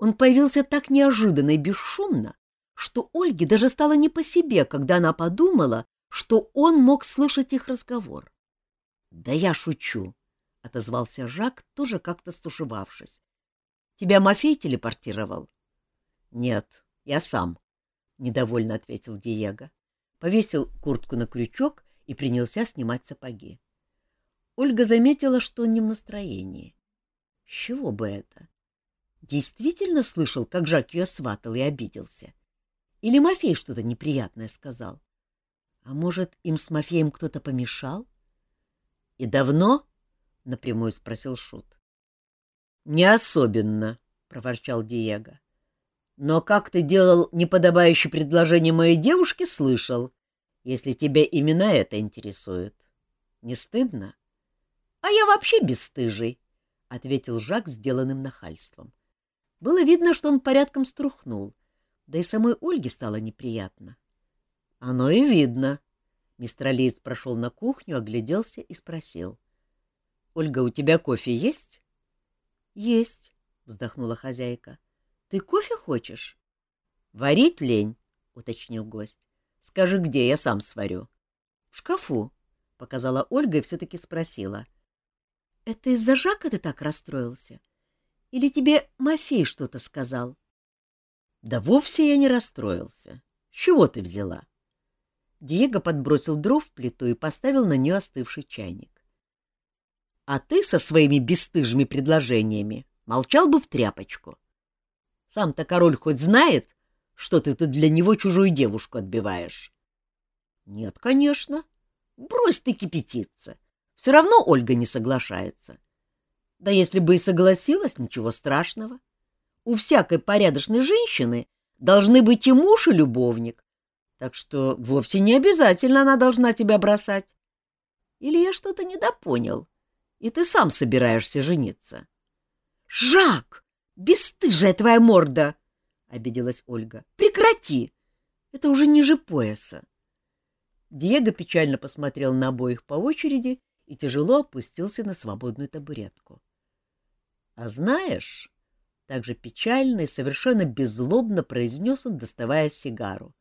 A: Он появился так неожиданно и бесшумно, что Ольге даже стало не по себе, когда она подумала, что он мог слышать их разговор. — Да я шучу, — отозвался Жак, тоже как-то стушевавшись. — Тебя Мафей телепортировал? — Нет, я сам, — недовольно ответил Диего повесил куртку на крючок и принялся снимать сапоги. Ольга заметила, что он не в настроении. С чего бы это? Действительно слышал, как Жак ее сватал и обиделся? Или Мафей что-то неприятное сказал? А может, им с Мафеем кто-то помешал? — И давно? — напрямую спросил Шут. — Не особенно, — проворчал Диего. Но как ты делал неподобающее предложение моей девушке, слышал, если тебя именно это интересует. Не стыдно? — А я вообще бесстыжий, — ответил Жак сделанным нахальством. Было видно, что он порядком струхнул, да и самой Ольге стало неприятно. — Оно и видно. Мистер Алиец прошел на кухню, огляделся и спросил. — Ольга, у тебя кофе есть? — Есть, — вздохнула хозяйка. — ты кофе хочешь? — Варить лень, — уточнил гость. — Скажи, где, я сам сварю. — В шкафу, — показала Ольга и все-таки спросила. — Это из-за Жака ты так расстроился? Или тебе Мафей что-то сказал? — Да вовсе я не расстроился. Чего ты взяла? Диего подбросил дров в плиту и поставил на нее остывший чайник. — А ты со своими бесстыжими предложениями молчал бы в тряпочку. — сам-то король хоть знает, что ты тут для него чужую девушку отбиваешь? — Нет, конечно. Брось ты кипятиться. Все равно Ольга не соглашается. Да если бы и согласилась, ничего страшного. У всякой порядочной женщины должны быть и муж, и любовник. Так что вовсе не обязательно она должна тебя бросать. Или я что-то недопонял, и ты сам собираешься жениться? — Жак! Бестыжая твоя морда! — обиделась Ольга. — Прекрати! Это уже ниже пояса. Диего печально посмотрел на обоих по очереди и тяжело опустился на свободную табуретку. — А знаешь, также печально и совершенно беззлобно произнес он, доставая сигару.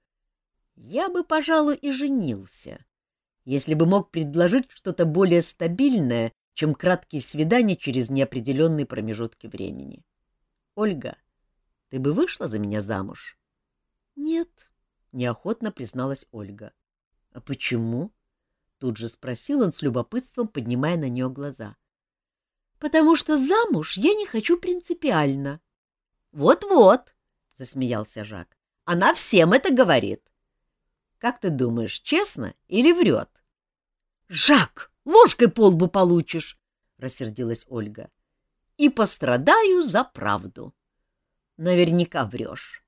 A: Я бы, пожалуй, и женился, если бы мог предложить что-то более стабильное, чем краткие свидания через неопределенные промежутки времени. Ольга, ты бы вышла за меня замуж? — Нет, — неохотно призналась Ольга. — А почему? — тут же спросил он с любопытством, поднимая на нее глаза. — Потому что замуж я не хочу принципиально. Вот — Вот-вот, — засмеялся Жак, — она всем это говорит. Как ты думаешь, честно или врет? — Жак, ложкой по лбу получишь, — рассердилась Ольга. — И пострадаю за правду. Наверняка врешь.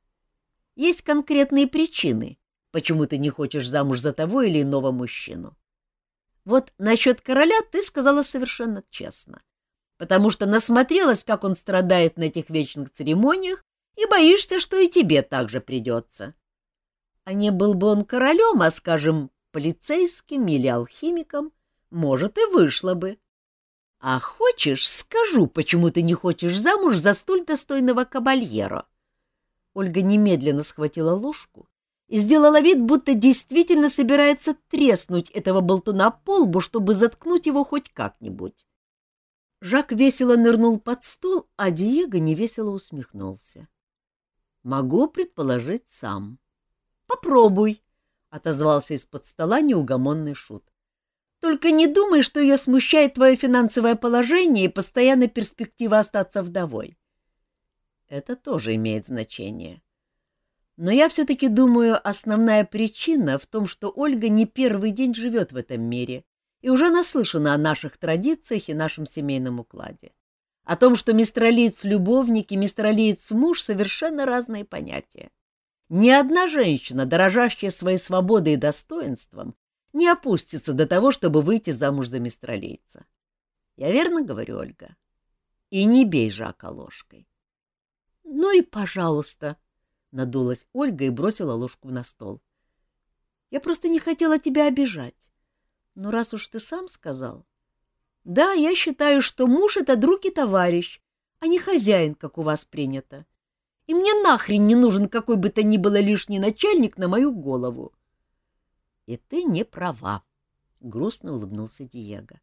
A: Есть конкретные причины, почему ты не хочешь замуж за того или иного мужчину. Вот насчет короля ты сказала совершенно честно, потому что насмотрелась, как он страдает на этих вечных церемониях, и боишься, что и тебе так же придется. А не был бы он королем, а, скажем, полицейским или алхимиком, может, и вышло бы. А хочешь, скажу, почему ты не хочешь замуж за столь достойного кабальеро? Ольга немедленно схватила ложку и сделала вид, будто действительно собирается треснуть этого болтуна по лбу, чтобы заткнуть его хоть как-нибудь. Жак весело нырнул под стол, а Диего невесело усмехнулся. — Могу предположить сам. — Попробуй, — отозвался из-под стола неугомонный шут. Только не думай, что ее смущает твое финансовое положение и постоянная перспектива остаться вдовой. Это тоже имеет значение. Но я все-таки думаю, основная причина в том, что Ольга не первый день живет в этом мире и уже наслышана о наших традициях и нашем семейном укладе. О том, что мистралиец-любовник и мистралиец-муж — совершенно разные понятия. Ни одна женщина, дорожащая своей свободой и достоинством, не опустится до того, чтобы выйти замуж за мистралейца. Я верно говорю, Ольга? И не бей Жака ложкой. — Ну и пожалуйста, — надулась Ольга и бросила ложку на стол. — Я просто не хотела тебя обижать. Но раз уж ты сам сказал... Да, я считаю, что муж — это друг и товарищ, а не хозяин, как у вас принято. И мне нахрен не нужен какой бы то ни было лишний начальник на мою голову. И ты не права, — грустно улыбнулся Диего.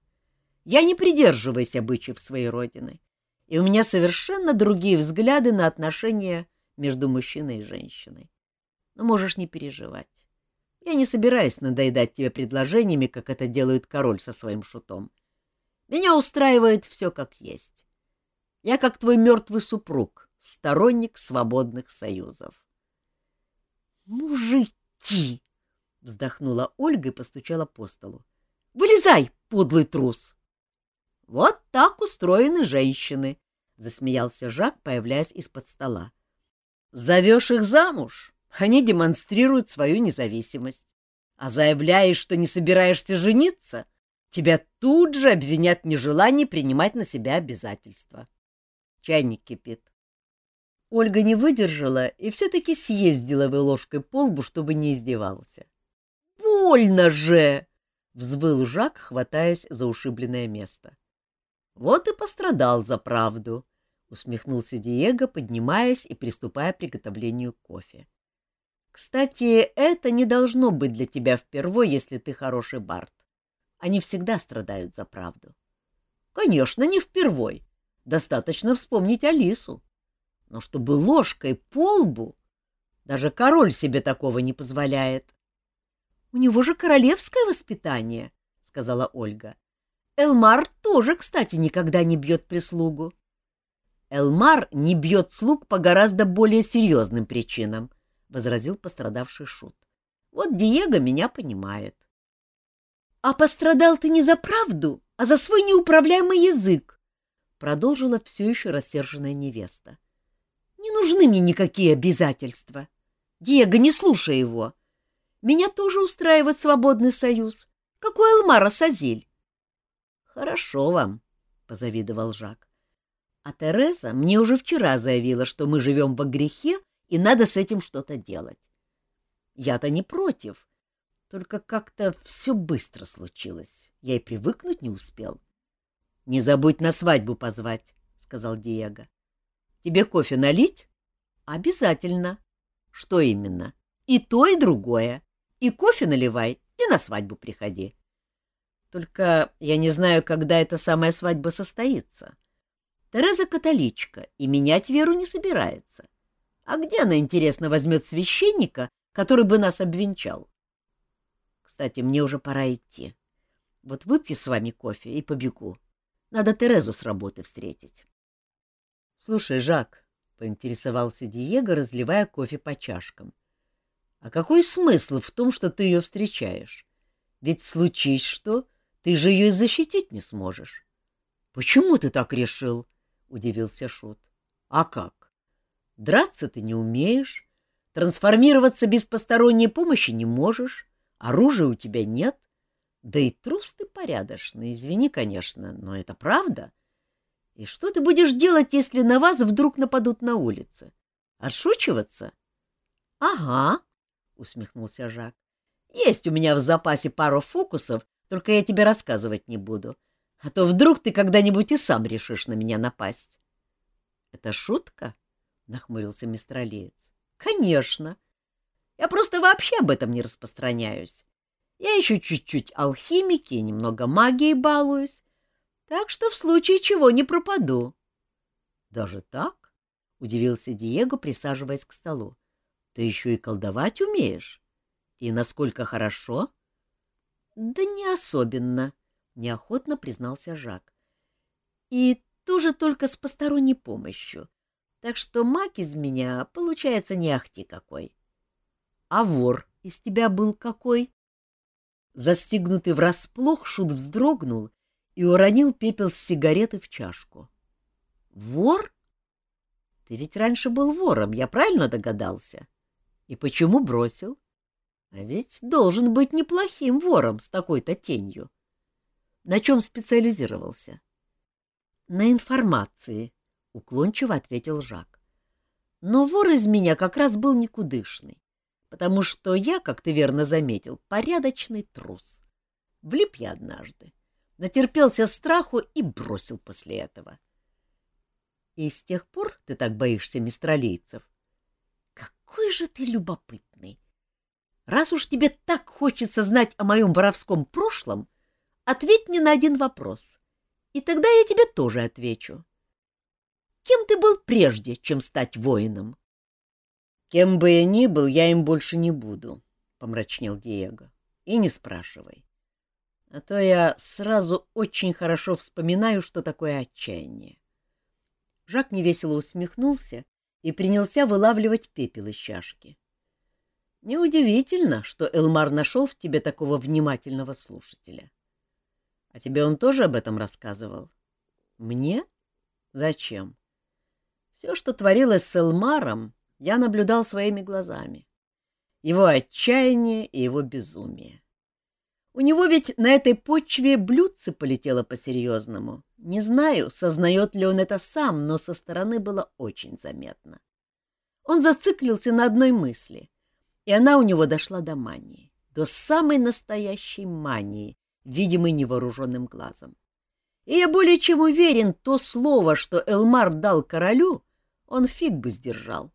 A: Я не придерживаюсь обычаев своей родины, и у меня совершенно другие взгляды на отношения между мужчиной и женщиной. Но можешь не переживать. Я не собираюсь надоедать тебе предложениями, как это делает король со своим шутом. Меня устраивает все как есть. Я как твой мертвый супруг, сторонник свободных союзов. «Мужики!» — вздохнула Ольга и постучала по столу. — Вылезай, подлый трус! — Вот так устроены женщины, — засмеялся Жак, появляясь из-под стола. — Зовешь их замуж, они демонстрируют свою независимость. А заявляешь, что не собираешься жениться, тебя тут же обвинят в нежелании принимать на себя обязательства. Чайник кипит. Ольга не выдержала и все-таки съездила его ложкой по лбу, чтобы не издевался. — больно же! — взвыл Жак, хватаясь за ушибленное место. — Вот и пострадал за правду, — усмехнулся Диего, поднимаясь и приступая к приготовлению кофе. — Кстати, это не должно быть для тебя впервой, если ты хороший бард. Они всегда страдают за правду. — Конечно, не впервой. Достаточно вспомнить Алису. Но чтобы ложкой по лбу... Даже король себе такого не позволяет. — У него же королевское воспитание, — сказала Ольга. — Элмар тоже, кстати, никогда не бьет прислугу. — Элмар не бьет слуг по гораздо более серьезным причинам, — возразил пострадавший Шут. — Вот Диего меня понимает. — А пострадал ты не за правду, а за свой неуправляемый язык, — продолжила все еще рассерженная невеста. — Не нужны мне никакие обязательства. Диего, не слушай его. — меня тоже устраивает свободный союз, как у Элмара Сазиль. — Хорошо вам, — позавидовал Жак. — А Тереза мне уже вчера заявила, что мы живем во грехе, и надо с этим что-то делать. Я-то не против, только как-то все быстро случилось. Я и привыкнуть не успел. — Не забудь на свадьбу позвать, — сказал Диего. Тебе кофе налить? Обязательно. Что именно? И то, и другое. И кофе наливай, и на свадьбу приходи. Только я не знаю, когда эта самая свадьба состоится. Тереза католичка и менять веру не собирается. А где она, интересно, возьмет священника, который бы нас обвенчал? Кстати, мне уже пора идти. Вот выпью с вами кофе и побегу. Надо Терезу с работы встретить. — Слушай, Жак, — поинтересовался Диего, разливая кофе по чашкам, — а какой смысл в том, что ты ее встречаешь? Ведь случись что, ты же ее и защитить не сможешь. — Почему ты так решил? — удивился Шут. — А как? Драться ты не умеешь, трансформироваться без посторонней помощи не можешь, оружия у тебя нет, да и трус ты порядочный, извини, конечно, но это правда. И что ты будешь делать, если на вас вдруг нападут на улице? Отшучиваться? — Ага, — усмехнулся Жак. — Есть у меня в запасе пару фокусов, только я тебе рассказывать не буду. А то вдруг ты когда-нибудь и сам решишь на меня напасть. — Это шутка? — нахмурился мистер Алиец. — Конечно. Я просто вообще об этом не распространяюсь. Я еще чуть-чуть алхимики немного магией балуюсь, так что в случае чего не пропаду. — Даже так? — удивился Диего, присаживаясь к столу. — Ты еще и колдовать умеешь? И насколько хорошо? — Да не особенно, — неохотно признался Жак. — И тоже только с посторонней помощью. Так что маг из меня получается не ахти какой. — А вор из тебя был какой? Застигнутый врасплох, Шут вздрогнул и уронил пепел с сигареты в чашку. — Вор? Ты ведь раньше был вором, я правильно догадался? И почему бросил? А ведь должен быть неплохим вором с такой-то тенью. На чем специализировался? — На информации, — уклончиво ответил Жак. Но вор из меня как раз был никудышный потому что я, как ты верно заметил, порядочный трус. Влип я однажды, натерпелся страху и бросил после этого. И с тех пор ты так боишься мистралийцев? Какой же ты любопытный! Раз уж тебе так хочется знать о моем воровском прошлом, ответь мне на один вопрос, и тогда я тебе тоже отвечу. Кем ты был прежде, чем стать воином? Кем бы я ни был, я им больше не буду, — помрачнел Диего. — И не спрашивай. А то я сразу очень хорошо вспоминаю, что такое отчаяние. Жак невесело усмехнулся и принялся вылавливать пепел из чашки. Неудивительно, что Элмар нашел в тебе такого внимательного слушателя. А тебе он тоже об этом рассказывал? Мне? Зачем? Все, что творилось с Элмаром, я наблюдал своими глазами. Его отчаяние и его безумие. У него ведь на этой почве блюдце полетело по-серьезному. Не знаю, сознает ли он это сам, но со стороны было очень заметно. Он зациклился на одной мысли, и она у него дошла до мании, до самой настоящей мании, видимой невооруженным глазом. И я более чем уверен, то слово, что Элмар дал королю, он фиг бы сдержал.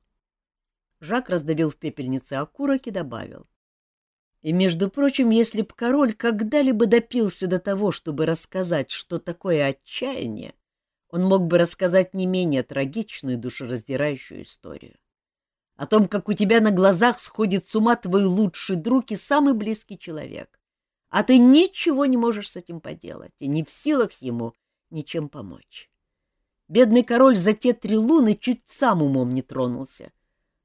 A: Жак раздавил в пепельнице окурок и добавил. И, между прочим, если б король когда-либо допился до того, чтобы рассказать, что такое отчаяние, он мог бы рассказать не менее трагичную душераздирающую историю. О том, как у тебя на глазах сходит с ума твой лучший друг и самый близкий человек, а ты ничего не можешь с этим поделать и не в силах ему ничем помочь. Бедный король за те три луны чуть сам умом не тронулся —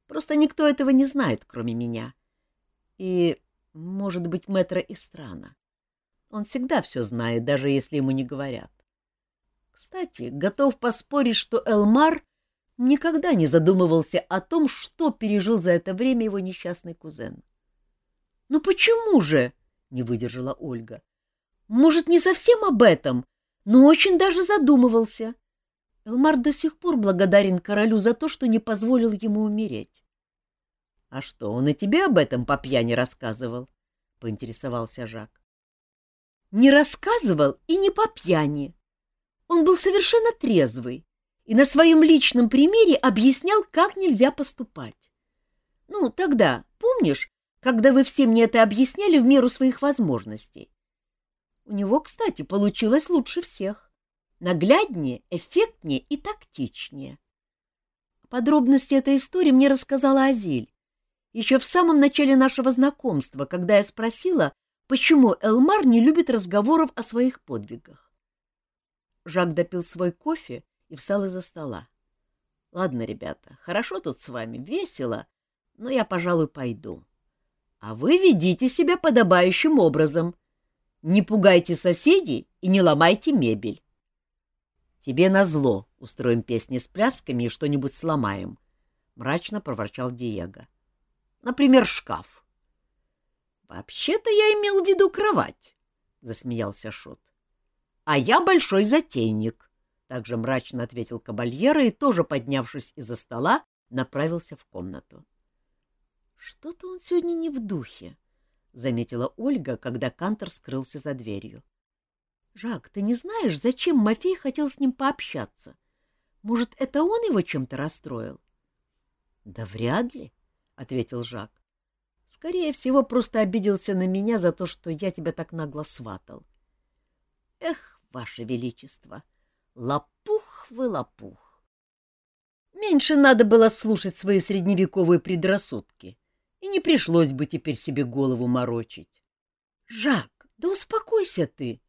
A: Просто никто этого не знает, кроме меня. И, может быть, мэтра Истрана. Он всегда все знает, даже если ему не говорят. Кстати, готов поспорить, что Элмар никогда не задумывался о том, что пережил за это время его несчастный кузен. — Ну почему же? — не выдержала Ольга. — Может, не совсем об этом, но очень даже задумывался. — Элмар до сих пор благодарен королю за то, что не позволил ему умереть. — А что, он и тебе об этом по пьяни рассказывал? — поинтересовался Жак. — Не рассказывал и не по пьяни. Он был совершенно трезвый и на своем личном примере объяснял, как нельзя поступать. Ну, тогда, помнишь, когда вы все мне это объясняли в меру своих возможностей? У него, кстати, получилось лучше всех. Нагляднее, эффектнее и тактичнее. Подробности этой истории мне рассказала Азиль. Еще в самом начале нашего знакомства, когда я спросила, почему Элмар не любит разговоров о своих подвигах. Жак допил свой кофе и встал из-за стола. — Ладно, ребята, хорошо тут с вами, весело, но я, пожалуй, пойду. А вы ведите себя подобающим образом. Не пугайте соседей и не ломайте мебель. Тебе назло устроим песни с плясками и что-нибудь сломаем, — мрачно проворчал Диего. — Например, шкаф. — Вообще-то я имел в виду кровать, — засмеялся Шут. — А я большой затейник, — также мрачно ответил Кабальера и, тоже поднявшись из-за стола, направился в комнату. — Что-то он сегодня не в духе, — заметила Ольга, когда Кантор скрылся за дверью. Жак, ты не знаешь, зачем Мафей хотел с ним пообщаться? Может, это он его чем-то расстроил? — Да вряд ли, — ответил Жак. — Скорее всего, просто обиделся на меня за то, что я тебя так нагло сватал. — Эх, ваше величество, лопух вы лопух! Меньше надо было слушать свои средневековые предрассудки, и не пришлось бы теперь себе голову морочить. — Жак, да успокойся ты! ——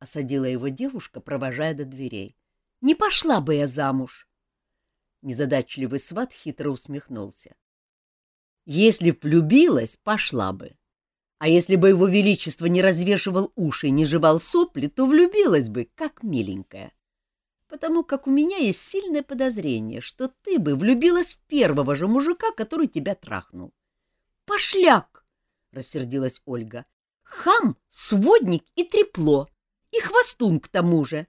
A: осадила его девушка, провожая до дверей. — Не пошла бы я замуж! Незадачливый сват хитро усмехнулся. — Если б влюбилась, пошла бы. А если бы его величество не развешивал уши и не жевал сопли, то влюбилась бы, как миленькая. Потому как у меня есть сильное подозрение, что ты бы влюбилась в первого же мужика, который тебя трахнул. — Пошляк! — рассердилась Ольга. — Хам, сводник и трепло! И хвостун к тому же.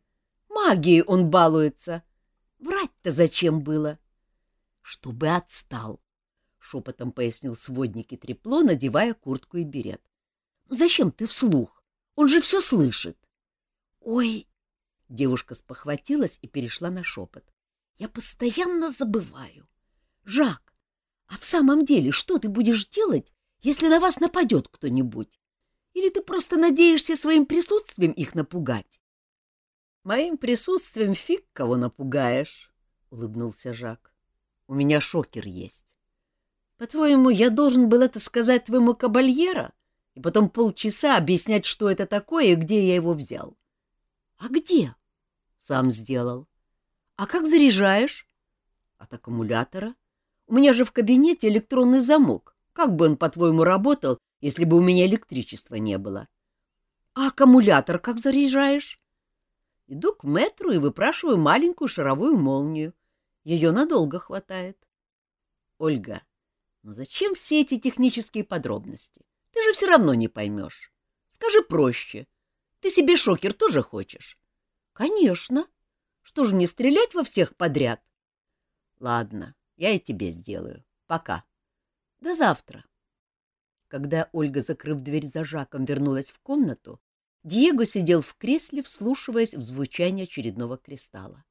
A: Магией он балуется. Врать-то зачем было? — Чтобы отстал, — шепотом пояснил сводник и трепло, надевая куртку и берет. «Ну — Зачем ты вслух? Он же все слышит. — Ой! — девушка спохватилась и перешла на шепот. — Я постоянно забываю. — Жак, а в самом деле что ты будешь делать, если на вас нападет кто-нибудь? Или ты просто надеешься своим присутствием их напугать? — Моим присутствием фиг кого напугаешь, — улыбнулся Жак. — У меня шокер есть. По-твоему, я должен был это сказать твоему кабальера и потом полчаса объяснять, что это такое и где я его взял? — А где? — Сам сделал. — А как заряжаешь? — От аккумулятора. У меня же в кабинете электронный замок. Как бы он, по-твоему, работал, если бы у меня электричества не было. — А аккумулятор как заряжаешь? Иду к метру и выпрашиваю маленькую шаровую молнию. Ее надолго хватает. — Ольга, ну зачем все эти технические подробности? Ты же все равно не поймешь. Скажи проще. Ты себе шокер тоже хочешь? — Конечно. Что же, не стрелять во всех подряд? — Ладно, я и тебе сделаю. Пока. До завтра. Когда Ольга, закрыв дверь за Жаком, вернулась в комнату, Диего сидел в кресле, вслушиваясь в звучание очередного кристалла.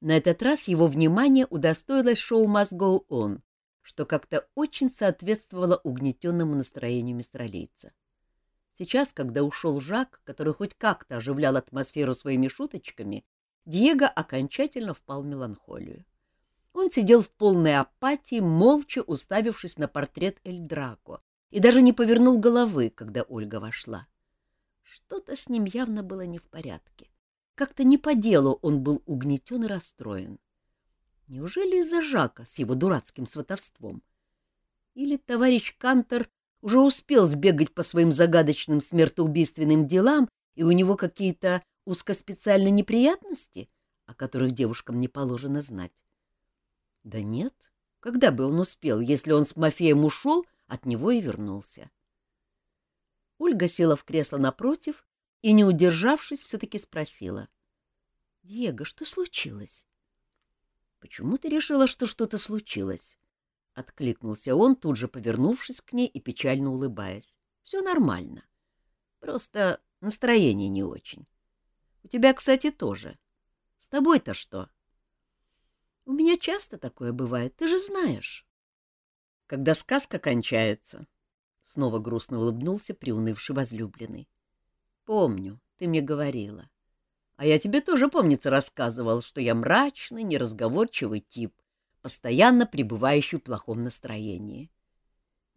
A: На этот раз его внимание удостоилось шоу «Must Go On», что как-то очень соответствовало угнетенному настроению мистралийца. Сейчас, когда ушел Жак, который хоть как-то оживлял атмосферу своими шуточками, Диего окончательно впал в меланхолию. Он сидел в полной апатии, молча уставившись на портрет Эль Драко, и даже не повернул головы, когда Ольга вошла. Что-то с ним явно было не в порядке. Как-то не по делу он был угнетен и расстроен. Неужели из-за Жака с его дурацким сватовством? Или товарищ Кантор уже успел сбегать по своим загадочным смертоубийственным делам, и у него какие-то узкоспециальные неприятности, о которых девушкам не положено знать? Да нет, когда бы он успел, если он с Мафеем ушел, от него и вернулся. Ольга села в кресло напротив и, не удержавшись, все-таки спросила. — Диего, что случилось? — Почему ты решила, что что-то случилось? — откликнулся он, тут же повернувшись к ней и печально улыбаясь. — Все нормально. Просто настроение не очень. У тебя, кстати, тоже. С тобой-то что? У меня часто такое бывает, ты же знаешь. Когда сказка кончается, снова грустно улыбнулся приунывший возлюбленный. Помню, ты мне говорила. А я тебе тоже, помнится, рассказывал, что я мрачный, неразговорчивый тип, постоянно пребывающий в плохом настроении.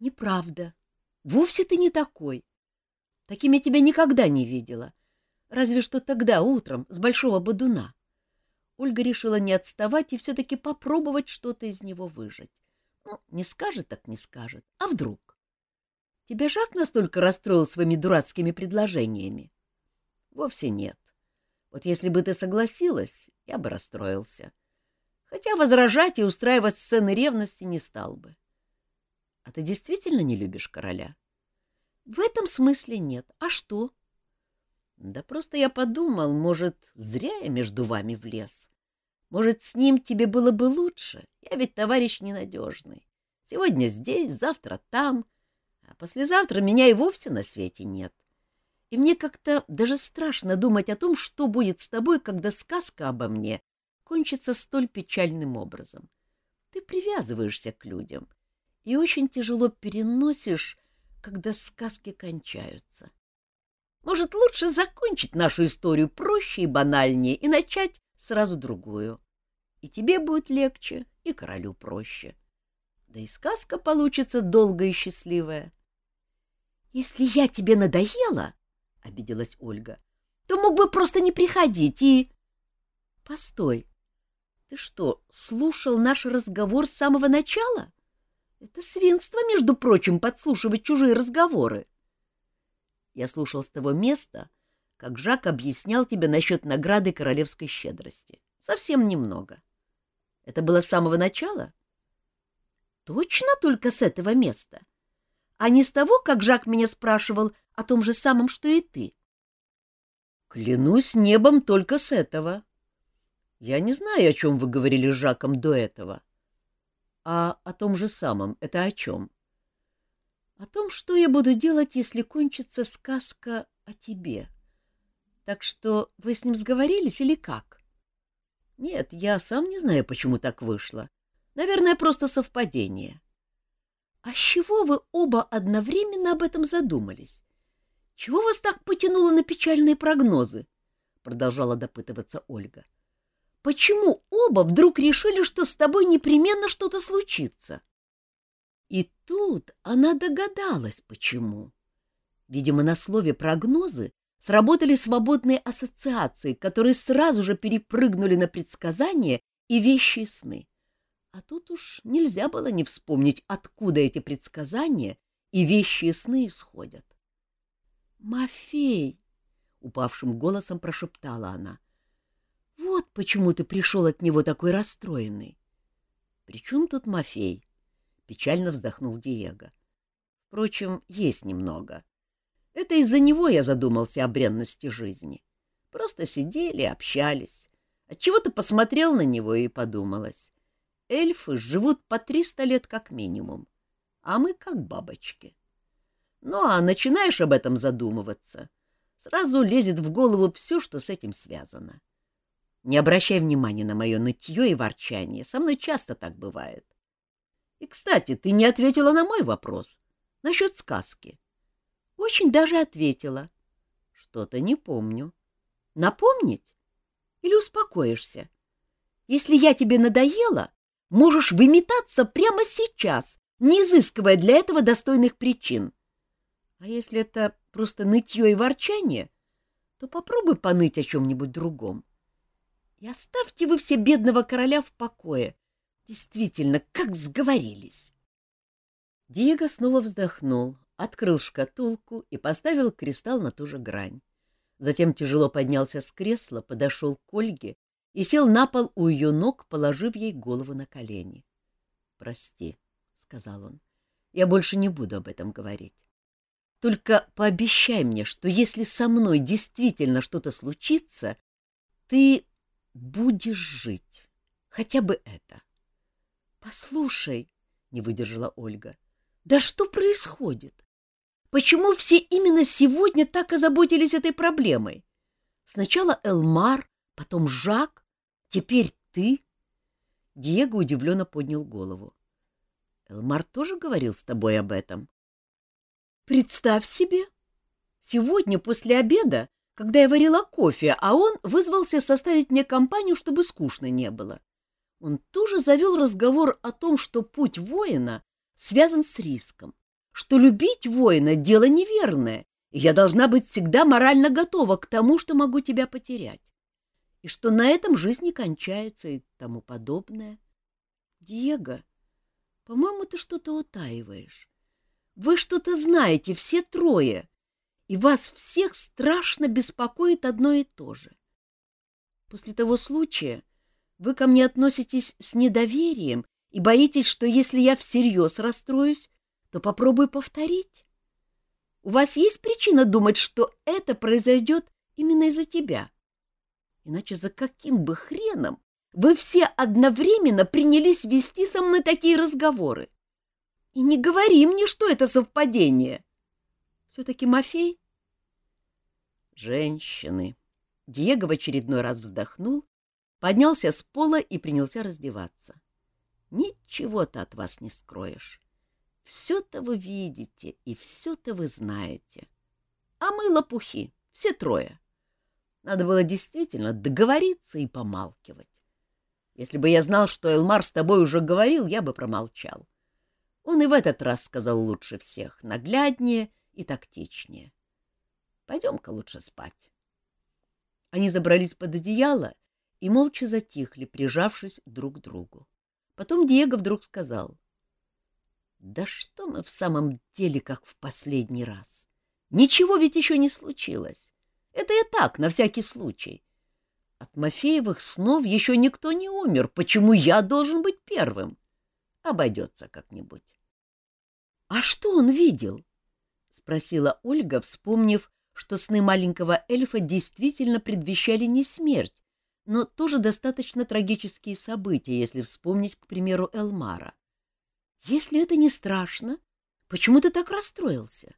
A: Неправда. Вовсе ты не такой. Таким я тебя никогда не видела. Разве что тогда, утром, с большого бодуна. Ольга решила не отставать и все-таки попробовать что-то из него выжать. Ну, не скажет так не скажет. А вдруг? Тебя Жак настолько расстроил своими дурацкими предложениями? Вовсе нет. Вот если бы ты согласилась, я бы расстроился. Хотя возражать и устраивать сцены ревности не стал бы. А ты действительно не любишь короля? В этом смысле нет. А что? Да просто я подумал, может, зря я между вами влез. Может, с ним тебе было бы лучше? Я ведь товарищ ненадежный. Сегодня здесь, завтра там, а послезавтра меня и вовсе на свете нет. И мне как-то даже страшно думать о том, что будет с тобой, когда сказка обо мне кончится столь печальным образом. Ты привязываешься к людям и очень тяжело переносишь, когда сказки кончаются. Может, лучше закончить нашу историю проще и банальнее и начать сразу другую. И тебе будет легче, и королю проще. Да и сказка получится долгая и счастливая. — Если я тебе надоела, — обиделась Ольга, — то мог бы просто не приходить и... — Постой, ты что, слушал наш разговор с самого начала? Это свинство, между прочим, подслушивать чужие разговоры. Я слушал с того места, как Жак объяснял тебе насчет награды королевской щедрости. Совсем немного. Это было с самого начала? Точно только с этого места? А не с того, как Жак меня спрашивал о том же самом, что и ты? Клянусь небом только с этого. Я не знаю, о чем вы говорили с Жаком до этого. А о том же самом это о чем? — о том, что я буду делать, если кончится сказка о тебе. Так что вы с ним сговорились или как? Нет, я сам не знаю, почему так вышло. Наверное, просто совпадение. А с чего вы оба одновременно об этом задумались? Чего вас так потянуло на печальные прогнозы? Продолжала допытываться Ольга. Почему оба вдруг решили, что с тобой непременно что-то случится? — и тут она догадалась, почему. Видимо, на слове «прогнозы» сработали свободные ассоциации, которые сразу же перепрыгнули на предсказания и вещи и сны. А тут уж нельзя было не вспомнить, откуда эти предсказания и вещи и сны исходят. «Мафей!» — упавшим голосом прошептала она. «Вот почему ты пришел от него такой расстроенный». «При чем тут Мафей?» Печально вздохнул Диего. Впрочем, есть немного. Это из-за него я задумался о бренности жизни. Просто сидели, общались. Отчего-то посмотрел на него и подумалось. Эльфы живут по триста лет как минимум, а мы как бабочки. Ну, а начинаешь об этом задумываться, сразу лезет в голову все, что с этим связано. Не обращай внимания на мое нытье и ворчание, со мной часто так бывает. И, кстати, ты не ответила на мой вопрос насчет сказки. Очень даже ответила. Что-то не помню. Напомнить? Или успокоишься? Если я тебе надоела, можешь выметаться прямо сейчас, не изыскивая для этого достойных причин. А если это просто нытье и ворчание, то попробуй поныть о чем-нибудь другом. И оставьте вы все бедного короля в покое, Действительно, как сговорились. Диего снова вздохнул, открыл шкатулку и поставил кристалл на ту же грань. Затем тяжело поднялся с кресла, подошел к Ольге и сел на пол у ее ног, положив ей голову на колени. — Прости, — сказал он, — я больше не буду об этом говорить. Только пообещай мне, что если со мной действительно что-то случится, ты будешь жить. Хотя бы это. — Послушай, не выдержала Ольга. Да что происходит? Почему все именно сегодня так озаботились этой проблемой? Сначала Элмар, потом Жак, теперь ты. Диего удивленно поднял голову. — Элмар тоже говорил с тобой об этом? — Представь себе! Сегодня после обеда, когда я варила кофе, а он вызвался составить мне компанию, чтобы скучно не было. Он тоже завел разговор о том, что путь воина связан с риском, что любить воина — дело неверное, и я должна быть всегда морально готова к тому, что могу тебя потерять, и что на этом жизнь не кончается и тому подобное. Диего, по-моему, ты что-то утаиваешь. Вы что-то знаете, все трое, и вас всех страшно беспокоит одно и то же. После того случая вы ко мне относитесь с недоверием и боитесь, что если я всерьез расстроюсь, то попробую повторить. У вас есть причина думать, что это произойдет именно из-за тебя? Иначе за каким бы хреном вы все одновременно принялись вести со мной такие разговоры? И не говори мне, что это совпадение. Все-таки Мафей? Женщины. Диего в очередной раз вздохнул, поднялся с пола и принялся раздеваться. Ничего-то от вас не скроешь. Все-то вы видите и все-то вы знаете. А мы лопухи, все трое. Надо было действительно договориться и помалкивать. Если бы я знал, что Элмар с тобой уже говорил, я бы промолчал. Он и в этот раз сказал лучше всех, нагляднее и тактичнее. Пойдем-ка лучше спать. Они забрались под одеяло и молча затихли, прижавшись друг к другу. Потом Диего вдруг сказал. Да что мы в самом деле, как в последний раз? Ничего ведь еще не случилось. Это я так, на всякий случай. От Мафеевых снов еще никто не умер. Почему я должен быть первым? Обойдется как-нибудь. — А что он видел? — спросила Ольга, вспомнив, что сны маленького эльфа действительно предвещали не смерть, но тоже достаточно трагические события, если вспомнить, к примеру, Элмара. Если это не страшно, почему ты так расстроился?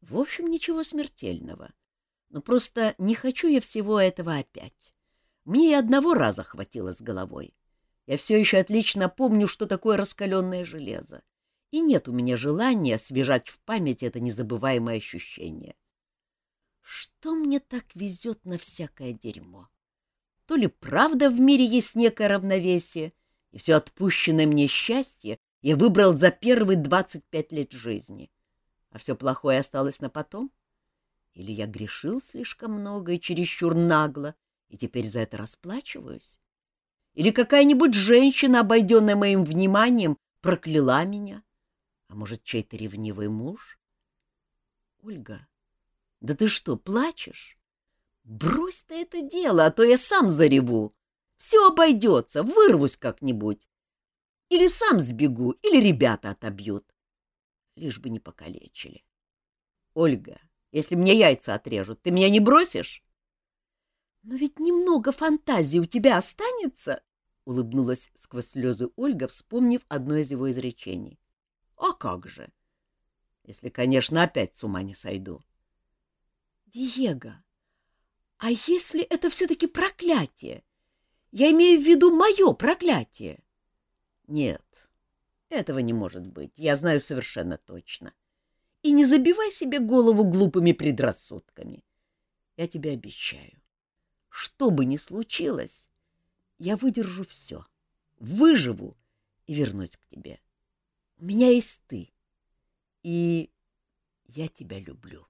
A: В общем, ничего смертельного. Но просто не хочу я всего этого опять. Мне и одного раза хватило с головой. Я все еще отлично помню, что такое раскаленное железо. И нет у меня желания освежать в памяти это незабываемое ощущение. Что мне так везет на всякое дерьмо? То ли правда в мире есть некое равновесие — и все отпущенное мне счастье я выбрал за первые двадцать пять лет жизни, а все плохое осталось на потом? Или я грешил слишком много и чересчур нагло, и теперь за это расплачиваюсь? Или какая-нибудь женщина, обойденная моим вниманием, прокляла меня? А может, чей-то ревнивый муж? Ольга, да ты что, плачешь? Брось ты это дело, а то я сам зареву. Все обойдется, вырвусь как-нибудь. Или сам сбегу, или ребята отобьют. Лишь бы не покалечили. Ольга, если мне яйца отрежут, ты меня не бросишь? Но ведь немного фантазии у тебя останется, — улыбнулась сквозь слезы Ольга, вспомнив одно из его изречений. — А как же? Если, конечно, опять с ума не сойду. — Диего, а если это все-таки проклятие? Я имею в виду мое проклятие. Нет, этого не может быть, я знаю совершенно точно. И не забивай себе голову глупыми предрассудками. Я тебе обещаю, что бы ни случилось, я выдержу все, выживу и вернусь к тебе. У меня есть ты, и я тебя люблю.